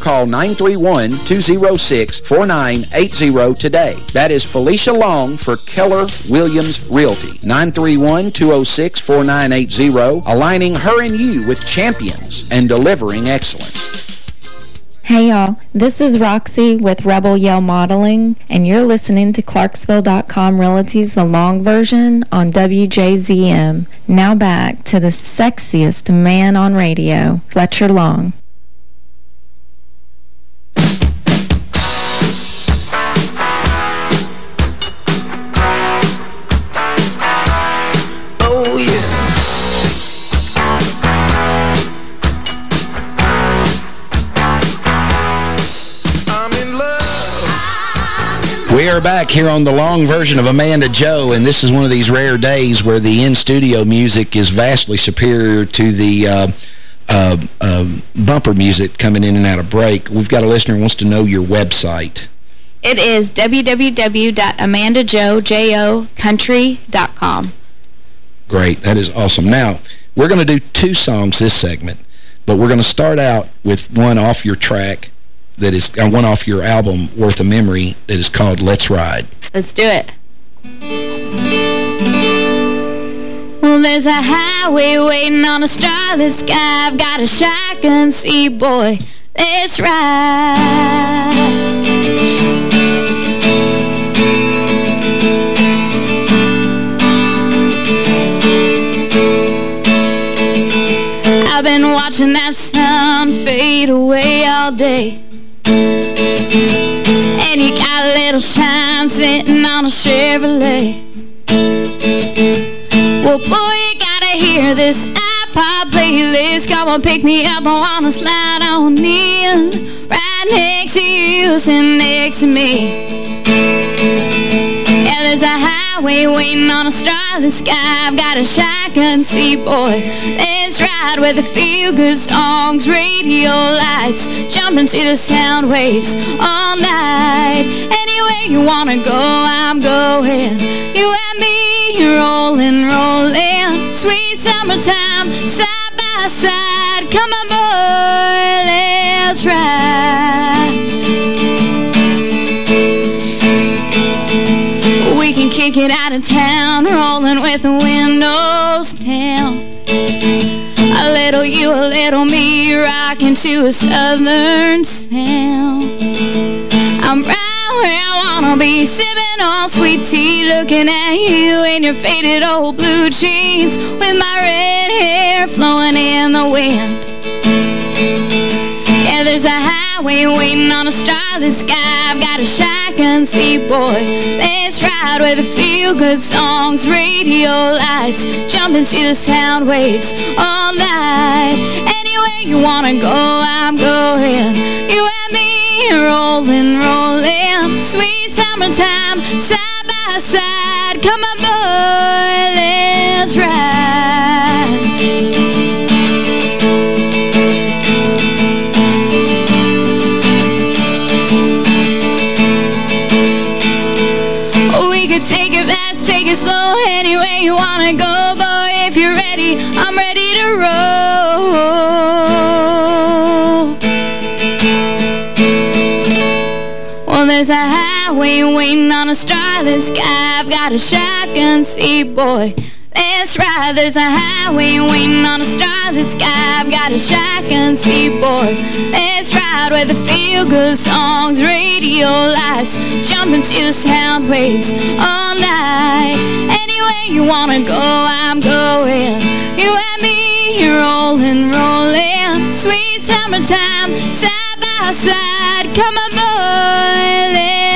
call 931-206-4980 today. That is Felicia Long for Keller Williams Realty. 931-206-4980, aligning her and you with champions and delivering excellence. Hey y'all, this is Roxy with Rebel Yell Modeling, and you're listening to Clarksville.com Realty's The Long Version on WJZM. Now back to the sexiest man on radio, Fletcher Long. We are back here on the long version of Amanda Joe, and this is one of these rare days where the in-studio music is vastly superior to the uh, uh, uh, bumper music coming in and out of break. We've got a listener who wants to know your website. It is www.amandajoecountry.com. Great. That is awesome. Now, we're going to do two songs this segment, but we're going to start out with one off your track that is uh, one off your album, Worth a Memory, that is called Let's Ride. Let's do it. Well, there's a highway waiting on a starless sky. I've got a shotgun seat, boy. Let's ride. I've been watching that sun fade away all day. And you got a little shine sitting on a Chevrolet. Well, boy, you gotta hear this iPod playlist. Come on, pick me up. I wanna slide on in. Right next to you, sitting next to me. Yeah, there's a highway waiting on a starless sky. I've got a shotgun seat, boy. Let's ride with the feel-good songs, radio lights, jumping to the sound waves all night. Anywhere you wanna go, I'm going. You and me, rolling, rolling. Sweet summertime, side by side. Come on, boy, let's ride. Little me, rocking to a southern sound. I'm right where I wanna be, sipping on sweet tea, looking at you in your faded old blue jeans, with my red hair flowing in the wind. Yeah, there's a highway waiting on a starless sky. I've got a shotgun seat, boy. Let's ride with the feel-good songs, radio lights, jumping to the sound waves all night. Anywhere you wanna go, I'm going. You and me, rolling, rolling, sweet summertime, side by side. Come on, boy, there's a highway waiting on a starless sky. I've got a shotgun seat, boy. Let's ride. There's a highway waiting on a starless sky. I've got a shotgun seat, boy. Let's ride with the feel-good songs, radio lights, jumping to the sound waves all night. Anywhere you wanna go, I'm going. You and me, rolling, rolling, sweet summertime, side by. Come on, boy,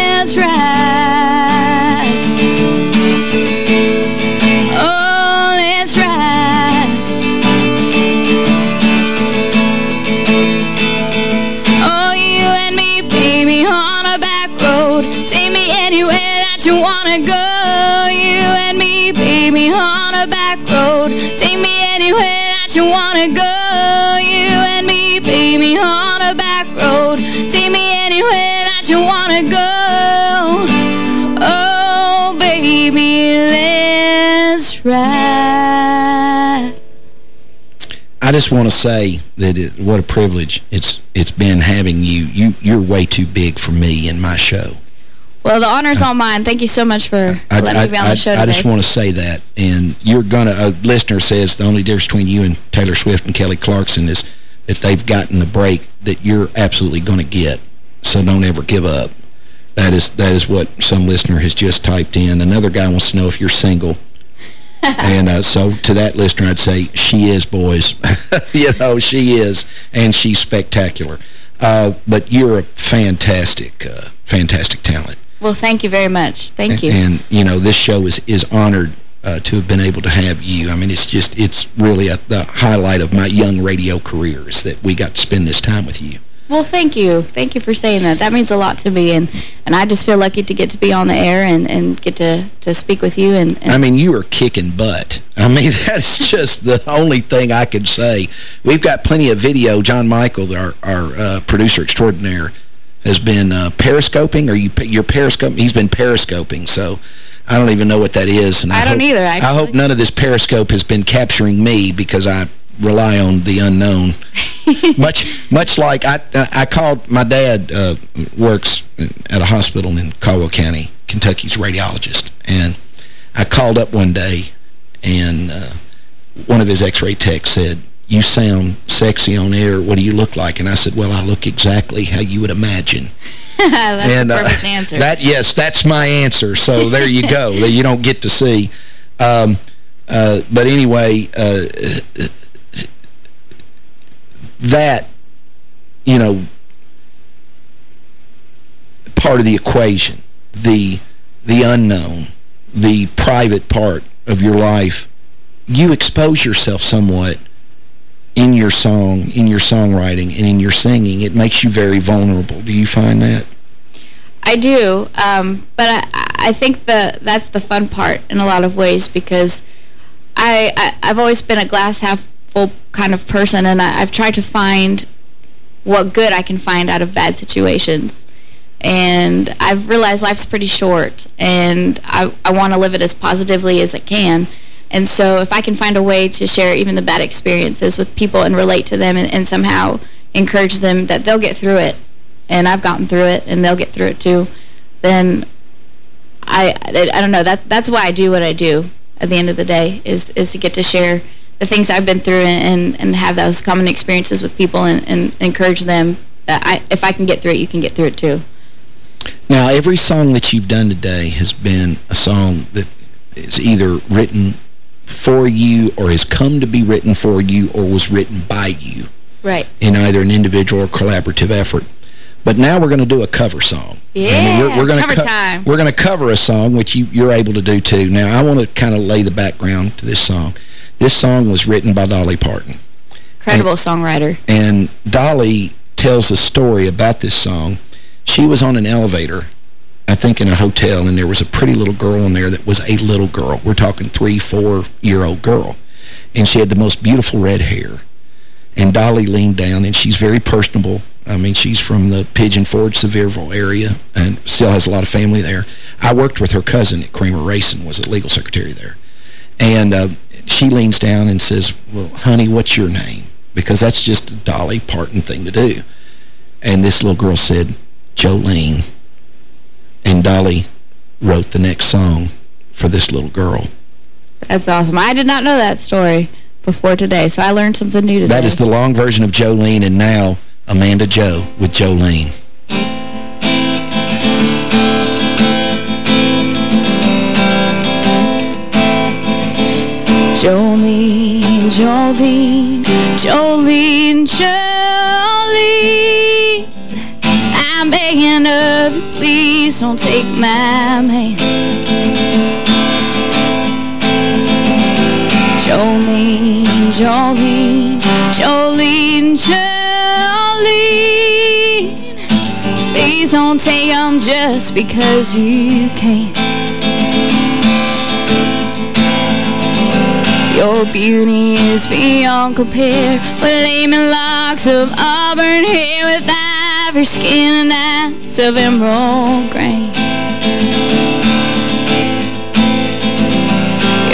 just want to say that it, what a privilege it's it's been having you. You you're way too big for me in my show. Well, the honor's all mine. Thank you so much for I, letting I, me be on the show I, today. I just want to say that, and you're gonna. A listener says the only difference between you and Taylor Swift and Kelly Clarkson is that they've gotten the break that you're absolutely going to get. So don't ever give up. That is that is what some listener has just typed in. Another guy wants to know if you're single. and uh, so to that listener, I'd say she is, boys. you know, she is, and she's spectacular. Uh, but you're a fantastic, uh, fantastic talent. well, thank you very much. Thank you. And, you know, this show is, is honored uh, to have been able to have you. I mean, it's just, it's really a, the highlight of my young radio career is that we got to spend this time with you. Well, thank you. Thank you for saying that. That means a lot to me, and, and I just feel lucky to get to be on the air and, and get to, to speak with you. And, and I mean, you are kicking butt. I mean, that's just the only thing I can say. We've got plenty of video. John Michael, our, our uh, producer extraordinaire, has been uh, periscoping, or you, you're periscoping? He's been periscoping, so I don't even know what that is. And I don't hope, either, I hope none of this periscope has been capturing me because I rely on the unknown. much much like I I called, my dad uh, works at a hospital in Caldwell County, Kentucky's radiologist, and I called up one day and uh, one of his x-ray techs said, you sound sexy on air. What do you look like? And I said, well, I look exactly how you would imagine. that's and, uh, perfect answer. That Yes, that's my answer. So there you go. that you don't get to see. Um, uh, but anyway, uh, that, you know, part of the equation, the the unknown, the private part of your life, you expose yourself somewhat in your song, in your songwriting, and in your singing. It makes you very vulnerable. Do you find that? I do, um, but I, I think the that's the fun part in a lot of ways because I, I have always been a glass half kind of person, and I, I've tried to find what good I can find out of bad situations. And I've realized life's pretty short, and I, I want to live it as positively as I can. And so if I can find a way to share even the bad experiences with people and relate to them and, and somehow encourage them that they'll get through it, and I've gotten through it, and they'll get through it too, then I, I don't know, that that's why I do what I do at the end of the day, is, is to get to share the things I've been through and, and have those common experiences with people and, and encourage them that I, if I can get through it, you can get through it too. Now, every song that you've done today has been a song that is either written for you or has come to be written for you or was written by you. Right. In either an individual or collaborative effort. But now we're going to do a cover song. Yeah, we're, we're gonna cover time. We're going to cover a song, which you, you're able to do too. Now, I want to kind of lay the background to this song. This song was written by Dolly Parton. Incredible and, songwriter. And Dolly tells a story about this song. She was on an elevator, I think in a hotel, and there was a pretty little girl in there that was a little girl. We're talking three, four-year-old girl. And she had the most beautiful red hair. And Dolly leaned down, and she's very personable. I mean, she's from the Pigeon Forge, Sevierville area, and still has a lot of family there. I worked with her cousin at Kramer Rayson, was a legal secretary there. And uh, she leans down and says, well, honey, what's your name? Because that's just a Dolly Parton thing to do. And this little girl said, Jolene. And Dolly wrote the next song for this little girl. That's awesome. I did not know that story before today, so I learned something new today. That is the long version of Jolene, and now Amanda Joe with Jolene. Jolene, Jolene, Jolene, Jolene. I'm begging of you, please don't take my man. Jolene, Jolene, Jolene, Jolene. Please don't take them just because you can Your beauty is beyond compare. With lemon locks of auburn hair With ivory skin and eyes of emerald grain.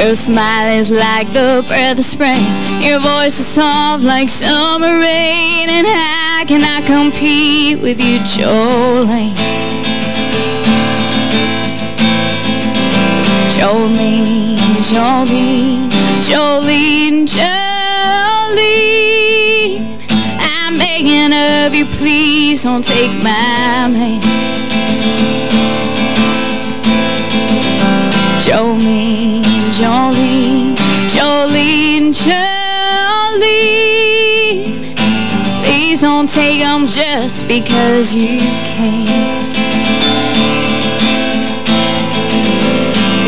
Your smile is like the breath of spring. Your voice is soft like summer rain. And how can I compete with you, Jolene? Jolene, Jolene, Jolene, Jolene I'm begging of you, please don't take my man Jolene, Jolene, Jolene, Jolene Please don't take them just because you can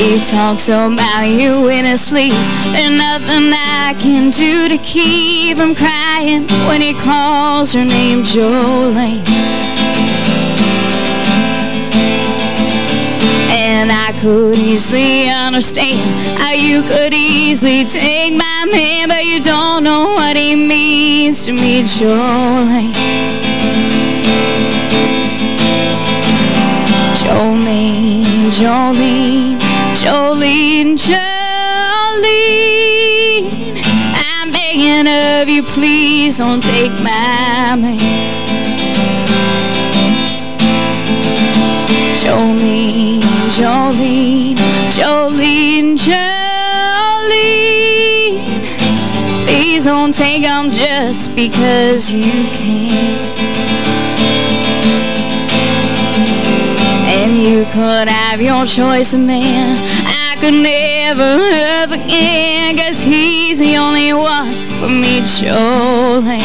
He talks about you in his sleep. There's nothing I can do to keep from crying When he calls her name Jolene. And I could easily understand How you could easily take my man But you don't know what he means to me, Jolene. Jolene, Jolene, Jolene, Jolene I'm begging of you, please don't take my man Jolene, Jolene, Jolene, Jolene Please don't take them just because you can. You could have your choice of man. I could never love again. Cause he's the only one for me, Jolene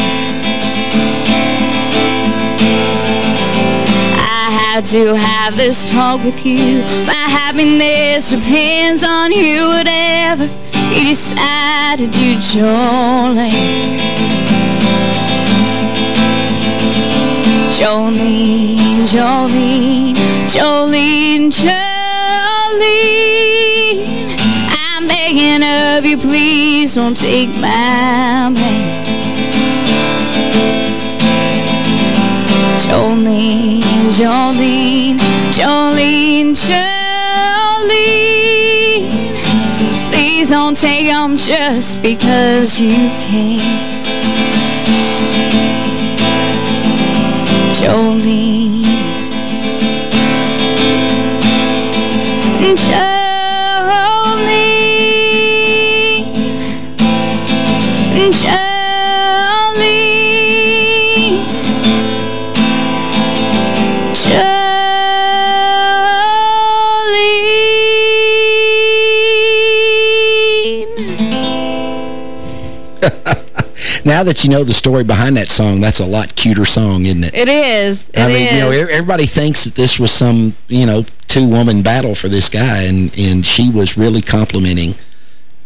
I had to have this talk with you. My happiness depends on you. Whatever you decide to do, Jolene Jolene, Jolene, Jolene, Jolene. I'm begging of you, please don't take my man Jolene, Jolene, Jolene, Jolene. Please don't take them just because you can Jolene Jolene Now that you know the story behind that song, that's a lot cuter song, isn't it? It is. It I mean, is. you know, everybody thinks that this was some, you know, two-woman battle for this guy, and, and she was really complimenting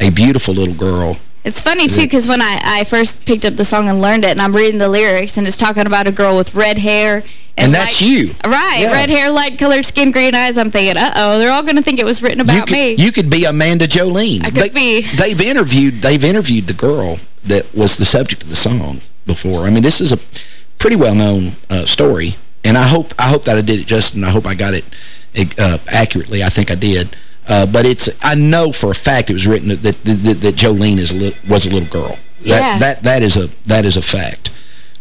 a beautiful little girl. It's funny, too, because when I, I first picked up the song and learned it, and I'm reading the lyrics, and it's talking about a girl with red hair. And that's light- you. Right, Yeah. red hair, light-colored skin, green eyes. I'm thinking, uh-oh, they're all going to think it was written about you could, me. You could be Amanda Jolene. I could be. They've interviewed, they've interviewed the girl that was the subject of the song before. I mean, this is a pretty well-known uh, story, and I hope I hope that I did it just, and I hope I got it uh, accurately. I think I did. Uh, but it's I know for a fact it was written that that, that, that Jolene is a little, was a little girl. That, Yeah. That that is a that is a fact.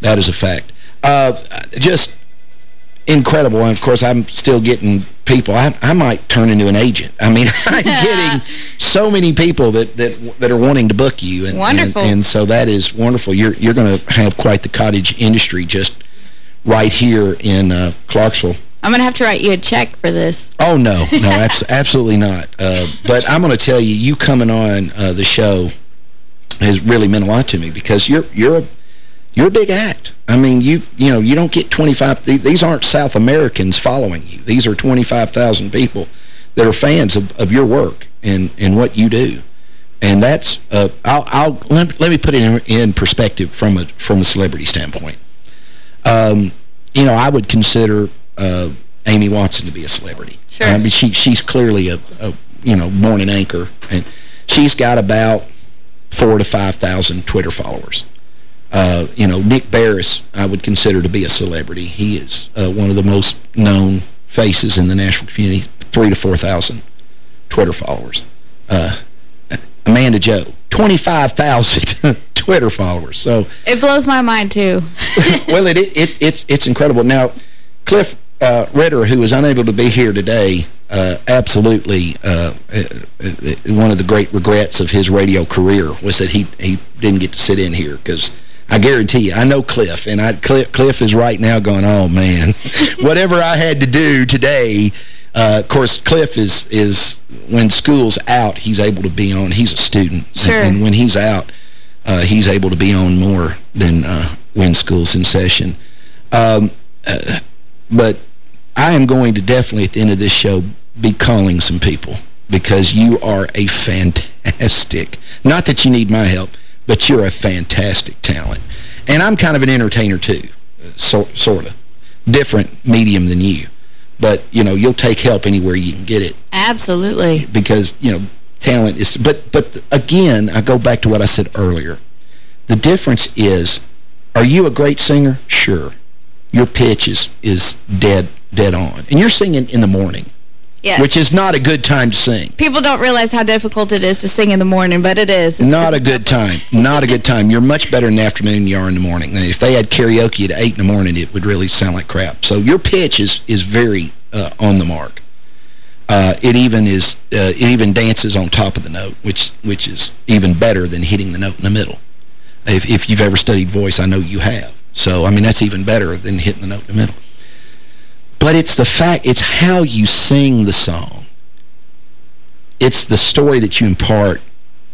That is a fact. Uh, just incredible. And, of course, I'm still getting people. I, I might turn into an agent. I mean, I'm getting so many people that, that that are wanting to book you. And, Wonderful. And, and so that is wonderful. You're, you're going to have quite the cottage industry just right here in uh, Clarksville. I'm going to have to write you a check for this. Oh, no. No, abs absolutely not. Uh, but I'm going to tell you, you coming on uh, the show has really meant a lot to me because you're you're a you're a big act. I mean, you you know, you don't get 25 th these aren't South Americans following you. These are 25,000 people that are fans of, of your work and and what you do. And that's uh, I'll I'll let, let me put it in, in perspective from a from a celebrity standpoint. Um, you know, I would consider uh, Amy Watson to be a celebrity. Sure. I mean, she she's clearly a, a you know morning anchor, and she's got about four to five thousand Twitter followers. Uh, you know, Nick Barris, I would consider to be a celebrity. He is uh, one of the most known faces in the national community. Three to four thousand Twitter followers. Uh, Amanda Joe, 25,000 Twitter followers. So It blows my mind, too. well, it, it it's it's incredible. Now, Cliff uh, Ritter, who is unable to be here today, uh, absolutely one of the great regrets of his radio career was that he he didn't get to sit in here because. I guarantee you, I know Cliff, and I, Cliff, Cliff is right now going, oh, man, whatever I had to do today, uh, of course, Cliff is, is when school's out, he's able to be on. He's a student. Sure. And, and when he's out, uh, he's able to be on more than uh, when school's in session. Um, uh, but I am going to definitely, at the end of this show, be calling some people because you are a fantastic, not that you need my help, but you're a fantastic talent. And I'm kind of an entertainer, too, so, sort of. Different medium than you. But, you know, you'll take help anywhere you can get it Absolutely. because, you know, talent is... But, but again, I go back to what I said earlier. The difference is, are you a great singer? Sure. Your pitch is, is dead, dead on. And you're singing in the morning, Yes. which is not a good time to sing. People don't realize how difficult it is to sing in the morning, but it is. It's Not a good time. Not a good time. You're much better in the afternoon than you are in the morning. If they had karaoke at 8 in the morning, it would really sound like crap. So your pitch is, is very uh, on the mark. Uh, it even is. Uh, it even dances on top of the note, which which is even better than hitting the note in the middle. If, if you've ever studied voice, I know you have. So, I mean, that's even better than hitting the note in the middle. But it's the fact, it's how you sing the song. It's the story that you impart.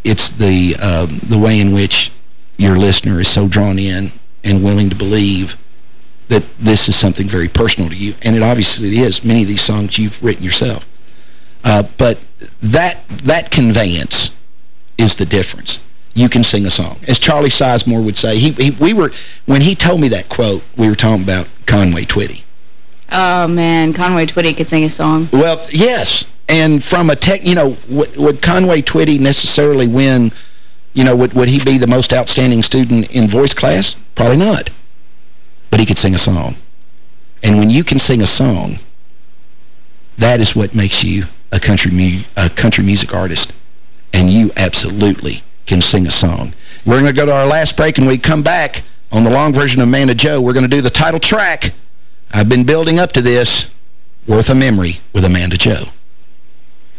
It's the, um, the way in which your listener is so drawn in and willing to believe that this is something very personal to you. And it obviously is. Many of these songs you've written yourself. Uh, but that that conveyance is the difference. You can sing a song. As Charlie Sizemore would say, he, he, we were when he told me that quote, we were talking about Conway Twitty. Oh, man, Conway Twitty could sing a song. Well, yes. And from a tech, you know, would Conway Twitty necessarily win, you know, would, would he be the most outstanding student in voice class? Probably not. But he could sing a song. And when you can sing a song, that is what makes you a country, mu a country music artist. And you absolutely can sing a song. We're going to go to our last break, and we come back on the long version of Amanda Joe. We're going to do the title track. I've been building up to this. Worth a Memory with Amanda Joe.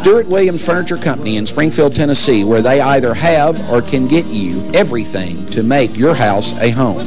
Stewart Williams Furniture Company in Springfield, Tennessee, where they either have or can get you everything to make your house a home.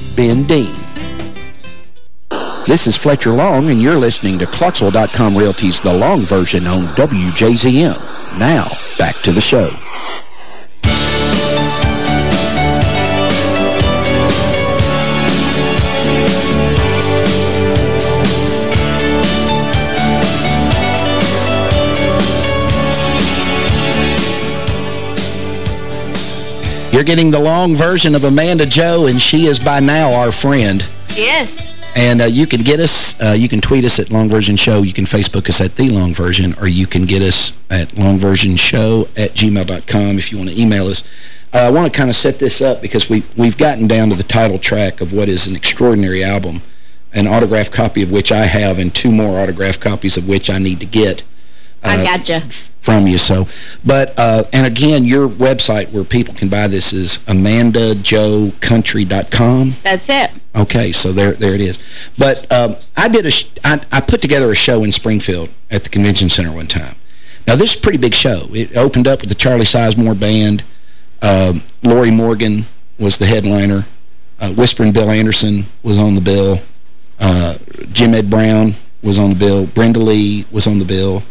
Ben Dean. This is Fletcher Long, and you're listening to Clarksville.com Realty's The Long Version on WJZM. Now, back to the show. You're getting the long version of Amanda Joe, and she is by now our friend. Yes. And uh, you can get us, uh, you can tweet us at Long Version Show, you can Facebook us at The Long Version, or you can get us at longversionshow at gmail.com if you want to email us. Uh, I want to kind of set this up because we, we've gotten down to the title track of what is an extraordinary album, an autographed copy of which I have and two more autographed copies of which I need to get. I gotcha. From you, so. But, uh, and again, your website where people can buy this is amandajoecountry.com. That's it. Okay, so there there it is. But um, I did a I, I put together a show in Springfield at the convention center one time. Now this is a pretty big show. It opened up with the Charlie Sizemore band. Um, Lorrie Morgan was the headliner. Uh, Whispering Bill Anderson was on the bill. Uh, Jim Ed Brown was on the bill. Brenda Lee was on the bill.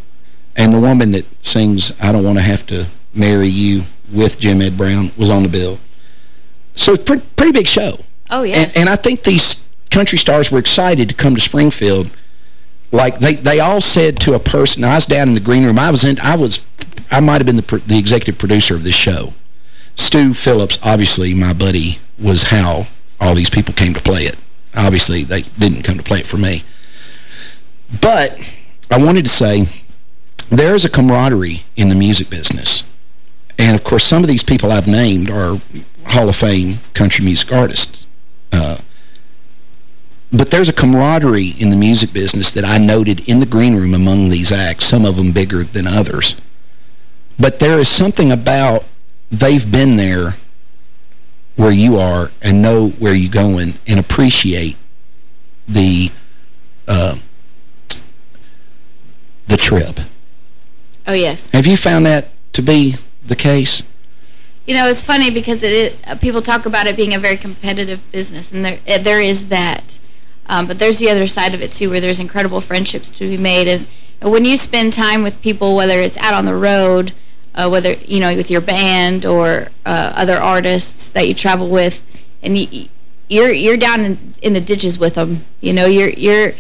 And the woman that sings I Don't Want to Have to Marry You with Jim Ed Brown was on the bill. So it's pretty, pretty big show. Oh, yes. And, and, I think these country stars were excited to come to Springfield. Like, they, they all said to a person, I was down in the green room, I was in, I was, I might have been the, the executive producer of this show. Stu Phillips, obviously my buddy, was how all these people came to play it. Obviously, they didn't come to play it for me. But I wanted to say there is a camaraderie in the music business. And, of course, some of these people I've named are Hall of Fame country music artists. Uh, but there's a camaraderie in the music business that I noted in the green room among these acts, some of them bigger than others. But there is something about they've been there where you are and know where you're going and appreciate the uh, the trip. Oh, yes. Have you found that to be the case? You know, it's funny because it is, uh, people talk about it being a very competitive business, and there uh, there is that. Um, but there's the other side of it, too, where there's incredible friendships to be made. And, and when you spend time with people, whether it's out on the road, uh, whether, you know, with your band or uh, other artists that you travel with, and you, you're you're down in, in the ditches with them. You know, you're you're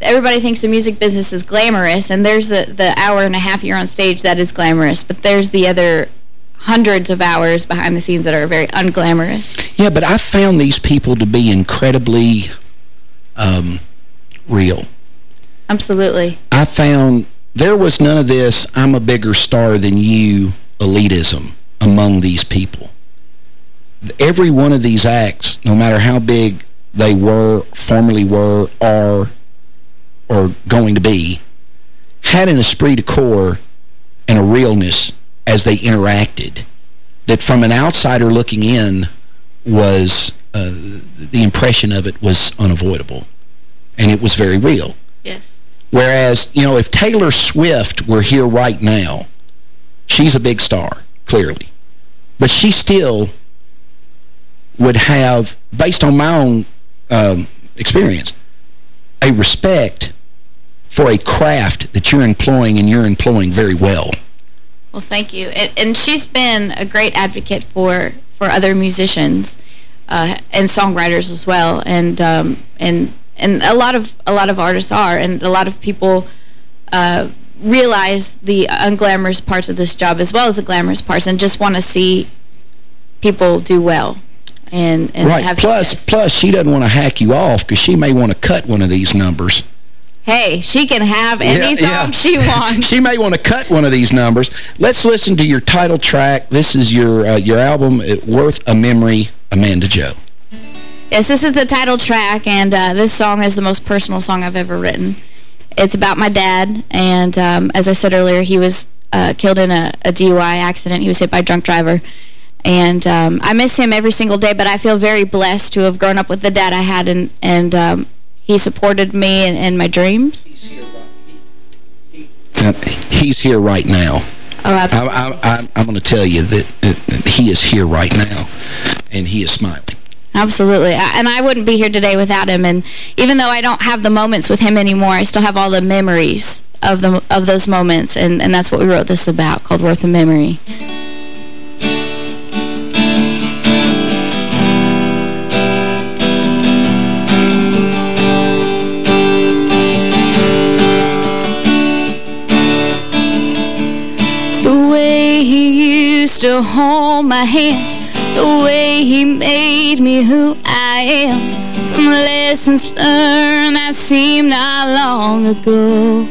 everybody thinks the music business is glamorous, and there's the, the hour and a half you're on stage that is glamorous, but there's the other hundreds of hours behind the scenes that are very unglamorous. Yeah, but I found these people to be incredibly um, real. Absolutely. I found there was none of this, I'm a bigger star than you, elitism among these people. Every one of these acts, no matter how big they were, formerly were, are, or going to be, had an esprit de corps and a realness as they interacted that from an outsider looking in was uh, the impression of it was unavoidable and it was very real. Yes. Whereas, you know, if Taylor Swift were here right now, she's a big star, clearly. But she still would have, based on my own um, experience, a respect for a craft that you're employing and you're employing very well. Well, thank you. And, and she's been a great advocate for, for other musicians uh, and songwriters as well. And um, and and a lot of a lot of artists are, and a lot of people uh, realize the unglamorous parts of this job as well as the glamorous parts, and just want to see people do well. And, and right. plus, success. plus, she doesn't want to hack you off because she may want to cut one of these numbers. Hey, she can have any Yeah, song she wants. she may want to cut one of these numbers. Let's listen to your title track. This is your uh, your album, uh, Worth a Memory, Amanda Joe. Yes, this is the title track, and uh, this song is the most personal song I've ever written. It's about my dad, and um, as I said earlier, he was uh, killed in a, a, DUI accident. He was hit by a drunk driver. And um, I miss him every single day, but I feel very blessed to have grown up with the dad I had, and, and um, he supported me in, in my dreams. Uh, he's here right now. Oh, absolutely. I, I, I'm going to tell you that, that he is here right now, and he is smiling. Absolutely. And I wouldn't be here today without him. And even though I don't have the moments with him anymore, I still have all the memories of the of those moments. And, and that's what we wrote this about, called Worth a Memory. To hold my hand the way he made me who I am. From lessons learned that seemed not long ago.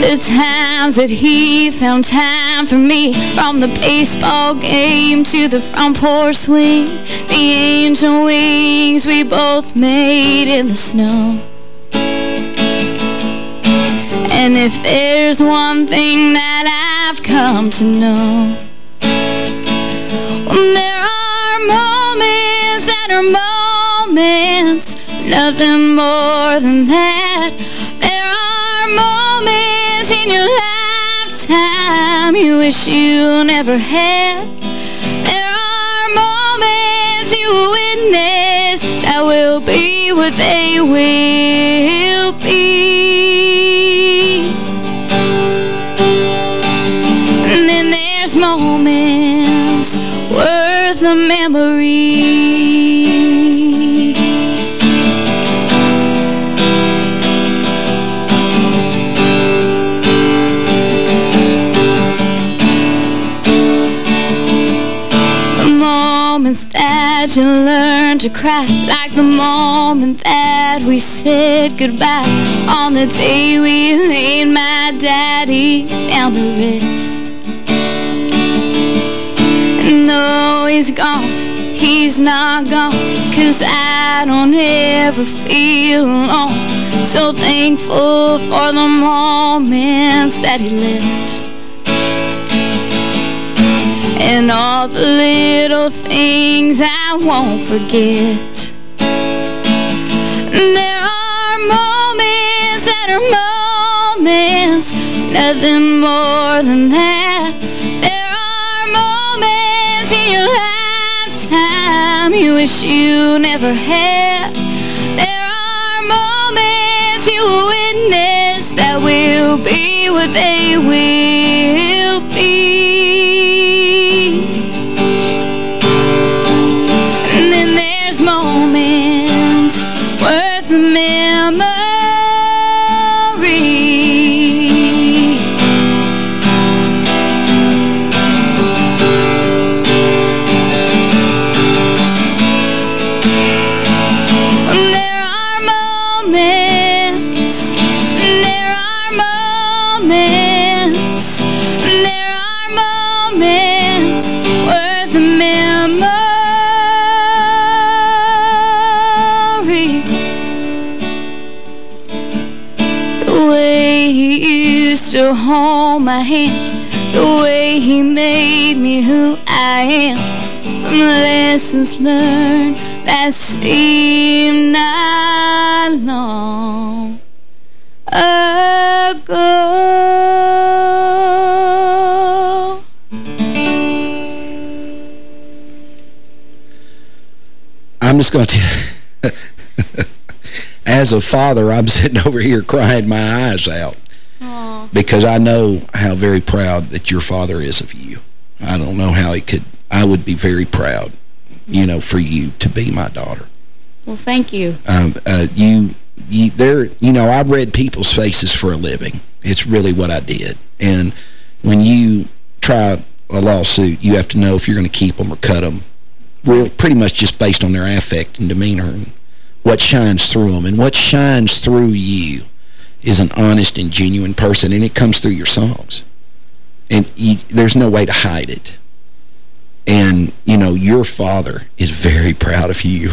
The times that he found time for me From the baseball game to the front porch swing The angel wings we both made in the snow And if there's one thing that Come to know. There are moments that are moments Nothing more than that. There are moments in your lifetime You wish you never had. There are moments you witness That will be what they will be a memory. The moments that you learn to cry Like the moment that we said goodbye. On the day we laid my daddy down the wrist Though he's gone, he's not gone. Cause I don't ever feel alone. So thankful for the moments that he left and all the little things I won't forget. There are moments that are moments, nothing more than that. You never had. Hold my hand, the way he made me who I am, from lessons learned that seemed not long ago. I'm just going to... As a father, I'm sitting over here crying my eyes out. Because I know how very proud that your father is of you. I don't know how he could... I would be very proud, you know, for you to be my daughter. Well, thank you. Um, uh, you, you, there, you know, I read people's faces for a living. It's really what I did. And when you try a lawsuit, you have to know if you're going to keep them or cut them. Real, pretty much just based on their affect and demeanor and what shines through them. And what shines through you is an honest and genuine person, and it comes through your songs. And you, there's no way to hide it. And, you know, your father is very proud of you.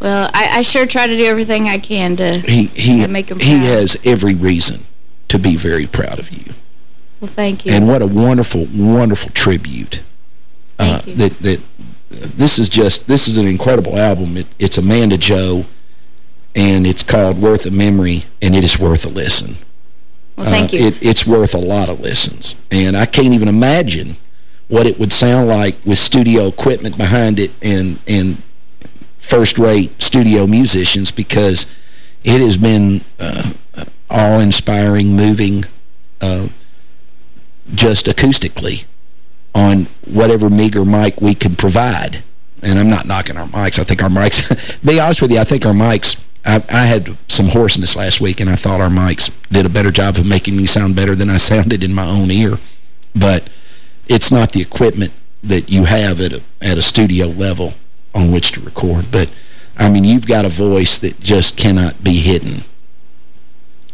Well, I, I sure try to do everything I can to, He he to make him proud. he has every reason to be very proud of you. Well, thank you. And what a wonderful, wonderful tribute. Uh, that that this is just this is an incredible album. It, it's Amanda Joe, and it's called Worth a Memory, and it is worth a listen. Well, thank Uh, you. It, it's worth a lot of listens, and I can't even imagine what it would sound like with studio equipment behind it and and first-rate studio musicians because it has been uh, awe-inspiring, moving, uh, just acoustically on whatever meager mic we can provide. And I'm not knocking our mics. I think our mics, be honest with you, I think our mics, I, I had some hoarseness last week, and I thought our mics did a better job of making me sound better than I sounded in my own ear. But it's not the equipment that you have at a, at a studio level on which to record. But, I mean, you've got a voice that just cannot be hidden.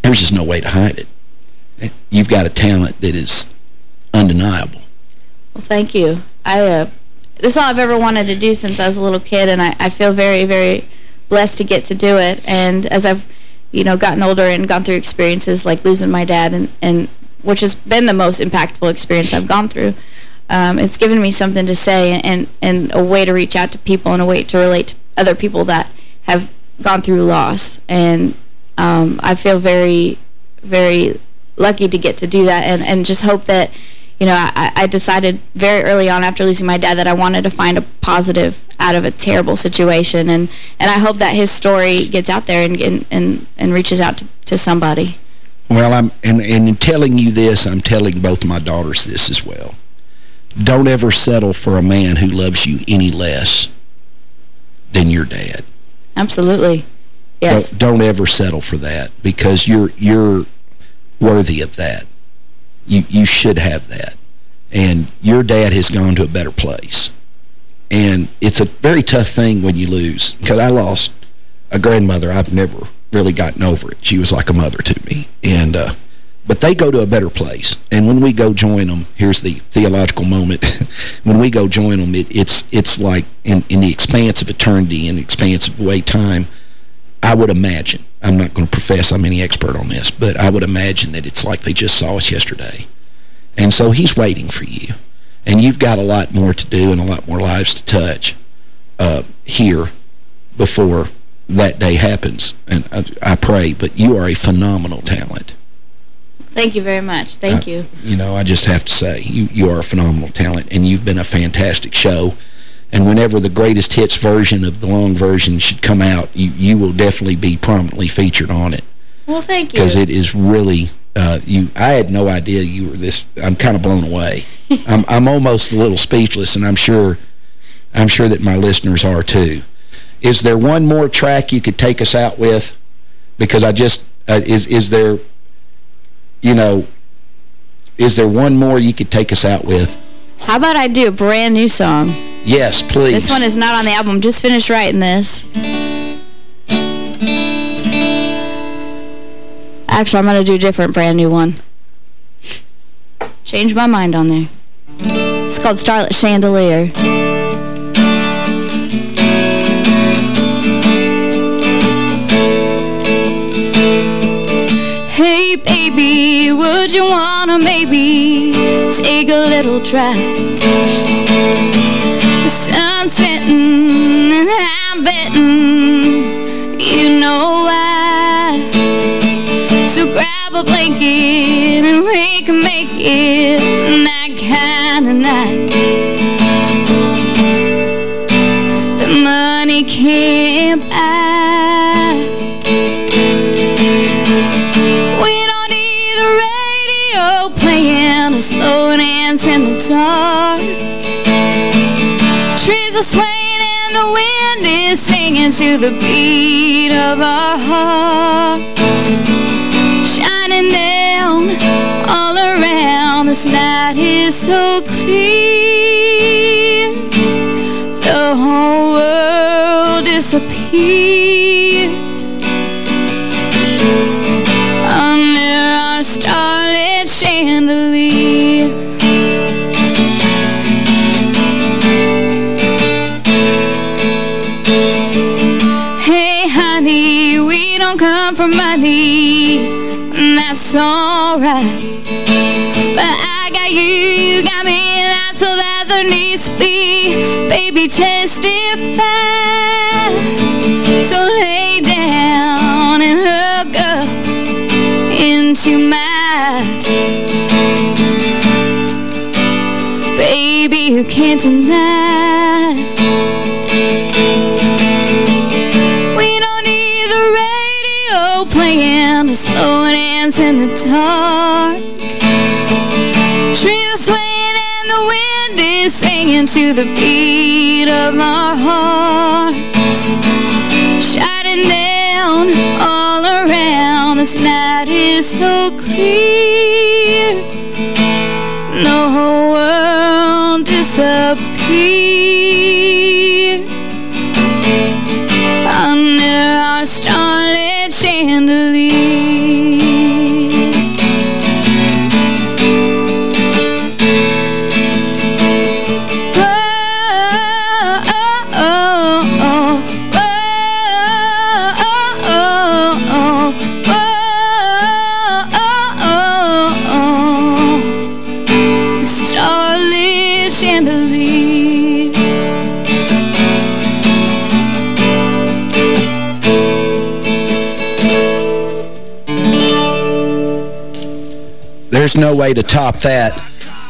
There's just no way to hide it. You've got a talent that is undeniable. Well, thank you. I uh, This is all I've ever wanted to do since I was a little kid, and I, I feel very, very blessed to get to do it. And as I've, you know, gotten older and gone through experiences like losing my dad, and, and which has been the most impactful experience I've gone through, um, it's given me something to say and, and a way to reach out to people and a way to relate to other people that have gone through loss. And um, I feel very, very lucky to get to do that and, and just hope that, you know, I, I decided very early on after losing my dad that I wanted to find a positive out of a terrible situation. And, and I hope that his story gets out there and, and, and, and reaches out to, to somebody. Well, I'm and, and in telling you this, I'm telling both my daughters this as well. Don't ever settle for a man who loves you any less than your dad. Absolutely. Yes. Don't, don't ever settle for that because you're you're worthy of that. You you should have that. And your dad has gone to a better place. And it's a very tough thing when you lose. Because I lost a grandmother. I've never really gotten over it. She was like a mother to me. And uh, but they go to a better place. And when we go join them, here's the theological moment. when we go join them, it, it's it's like in, in the expanse of eternity, in the expanse of way time, I would imagine, I'm not going to profess I'm any expert on this, but I would imagine that it's like they just saw us yesterday. And so he's waiting for you. And you've got a lot more to do and a lot more lives to touch uh, here before that day happens. And I, I pray, but you are a phenomenal talent. Thank you very much. Thank I, you. You know, I just have to say, you, you are a phenomenal talent, and you've been a fantastic show. And whenever the greatest hits version of the long version should come out, you, you will definitely be prominently featured on it. Well, thank you. Because it is really, uh, you. I had no idea you were this. I'm kind of blown away. I'm, I'm almost a little speechless, and I'm sure, I'm sure that my listeners are too. Is there one more track you could take us out with? Because I just, uh, is, is there you know, is there one more you could take us out with? How about I do a brand new song? Yes, please. This one is not on the album. Just finished writing this. Actually, I'm going to do a different brand new one. Change my mind on there. It's called Starlit Chandelier. Hey baby, would you wanna maybe take a little drive? The sun's setting and I'm betting you know why. So grab a blanket and we can make it to the beat of our hearts. Shining down all around, this night is so clear. The whole world disappears Baby, testify. So lay down and look up into my eyes. Baby, you can't deny. We don't need the radio playing a slow dance in the dark. The beat of our hearts. Shining down all around, this night is so clear. The No way to top that.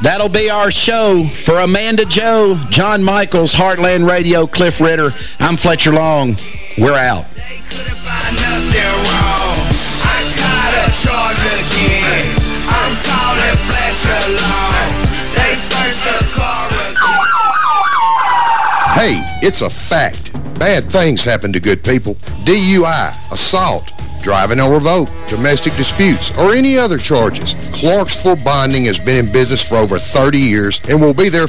That'll be our show for Amanda Joe, John Michaels, Heartland Radio, Cliff Ritter. I'm Fletcher Long. We're out. Hey, it's a fact. Bad things happen to good people. DUI, assault, driving on revoke, domestic disputes, or any other charges. Clarksville Bonding has been in business for over 30 years and will be there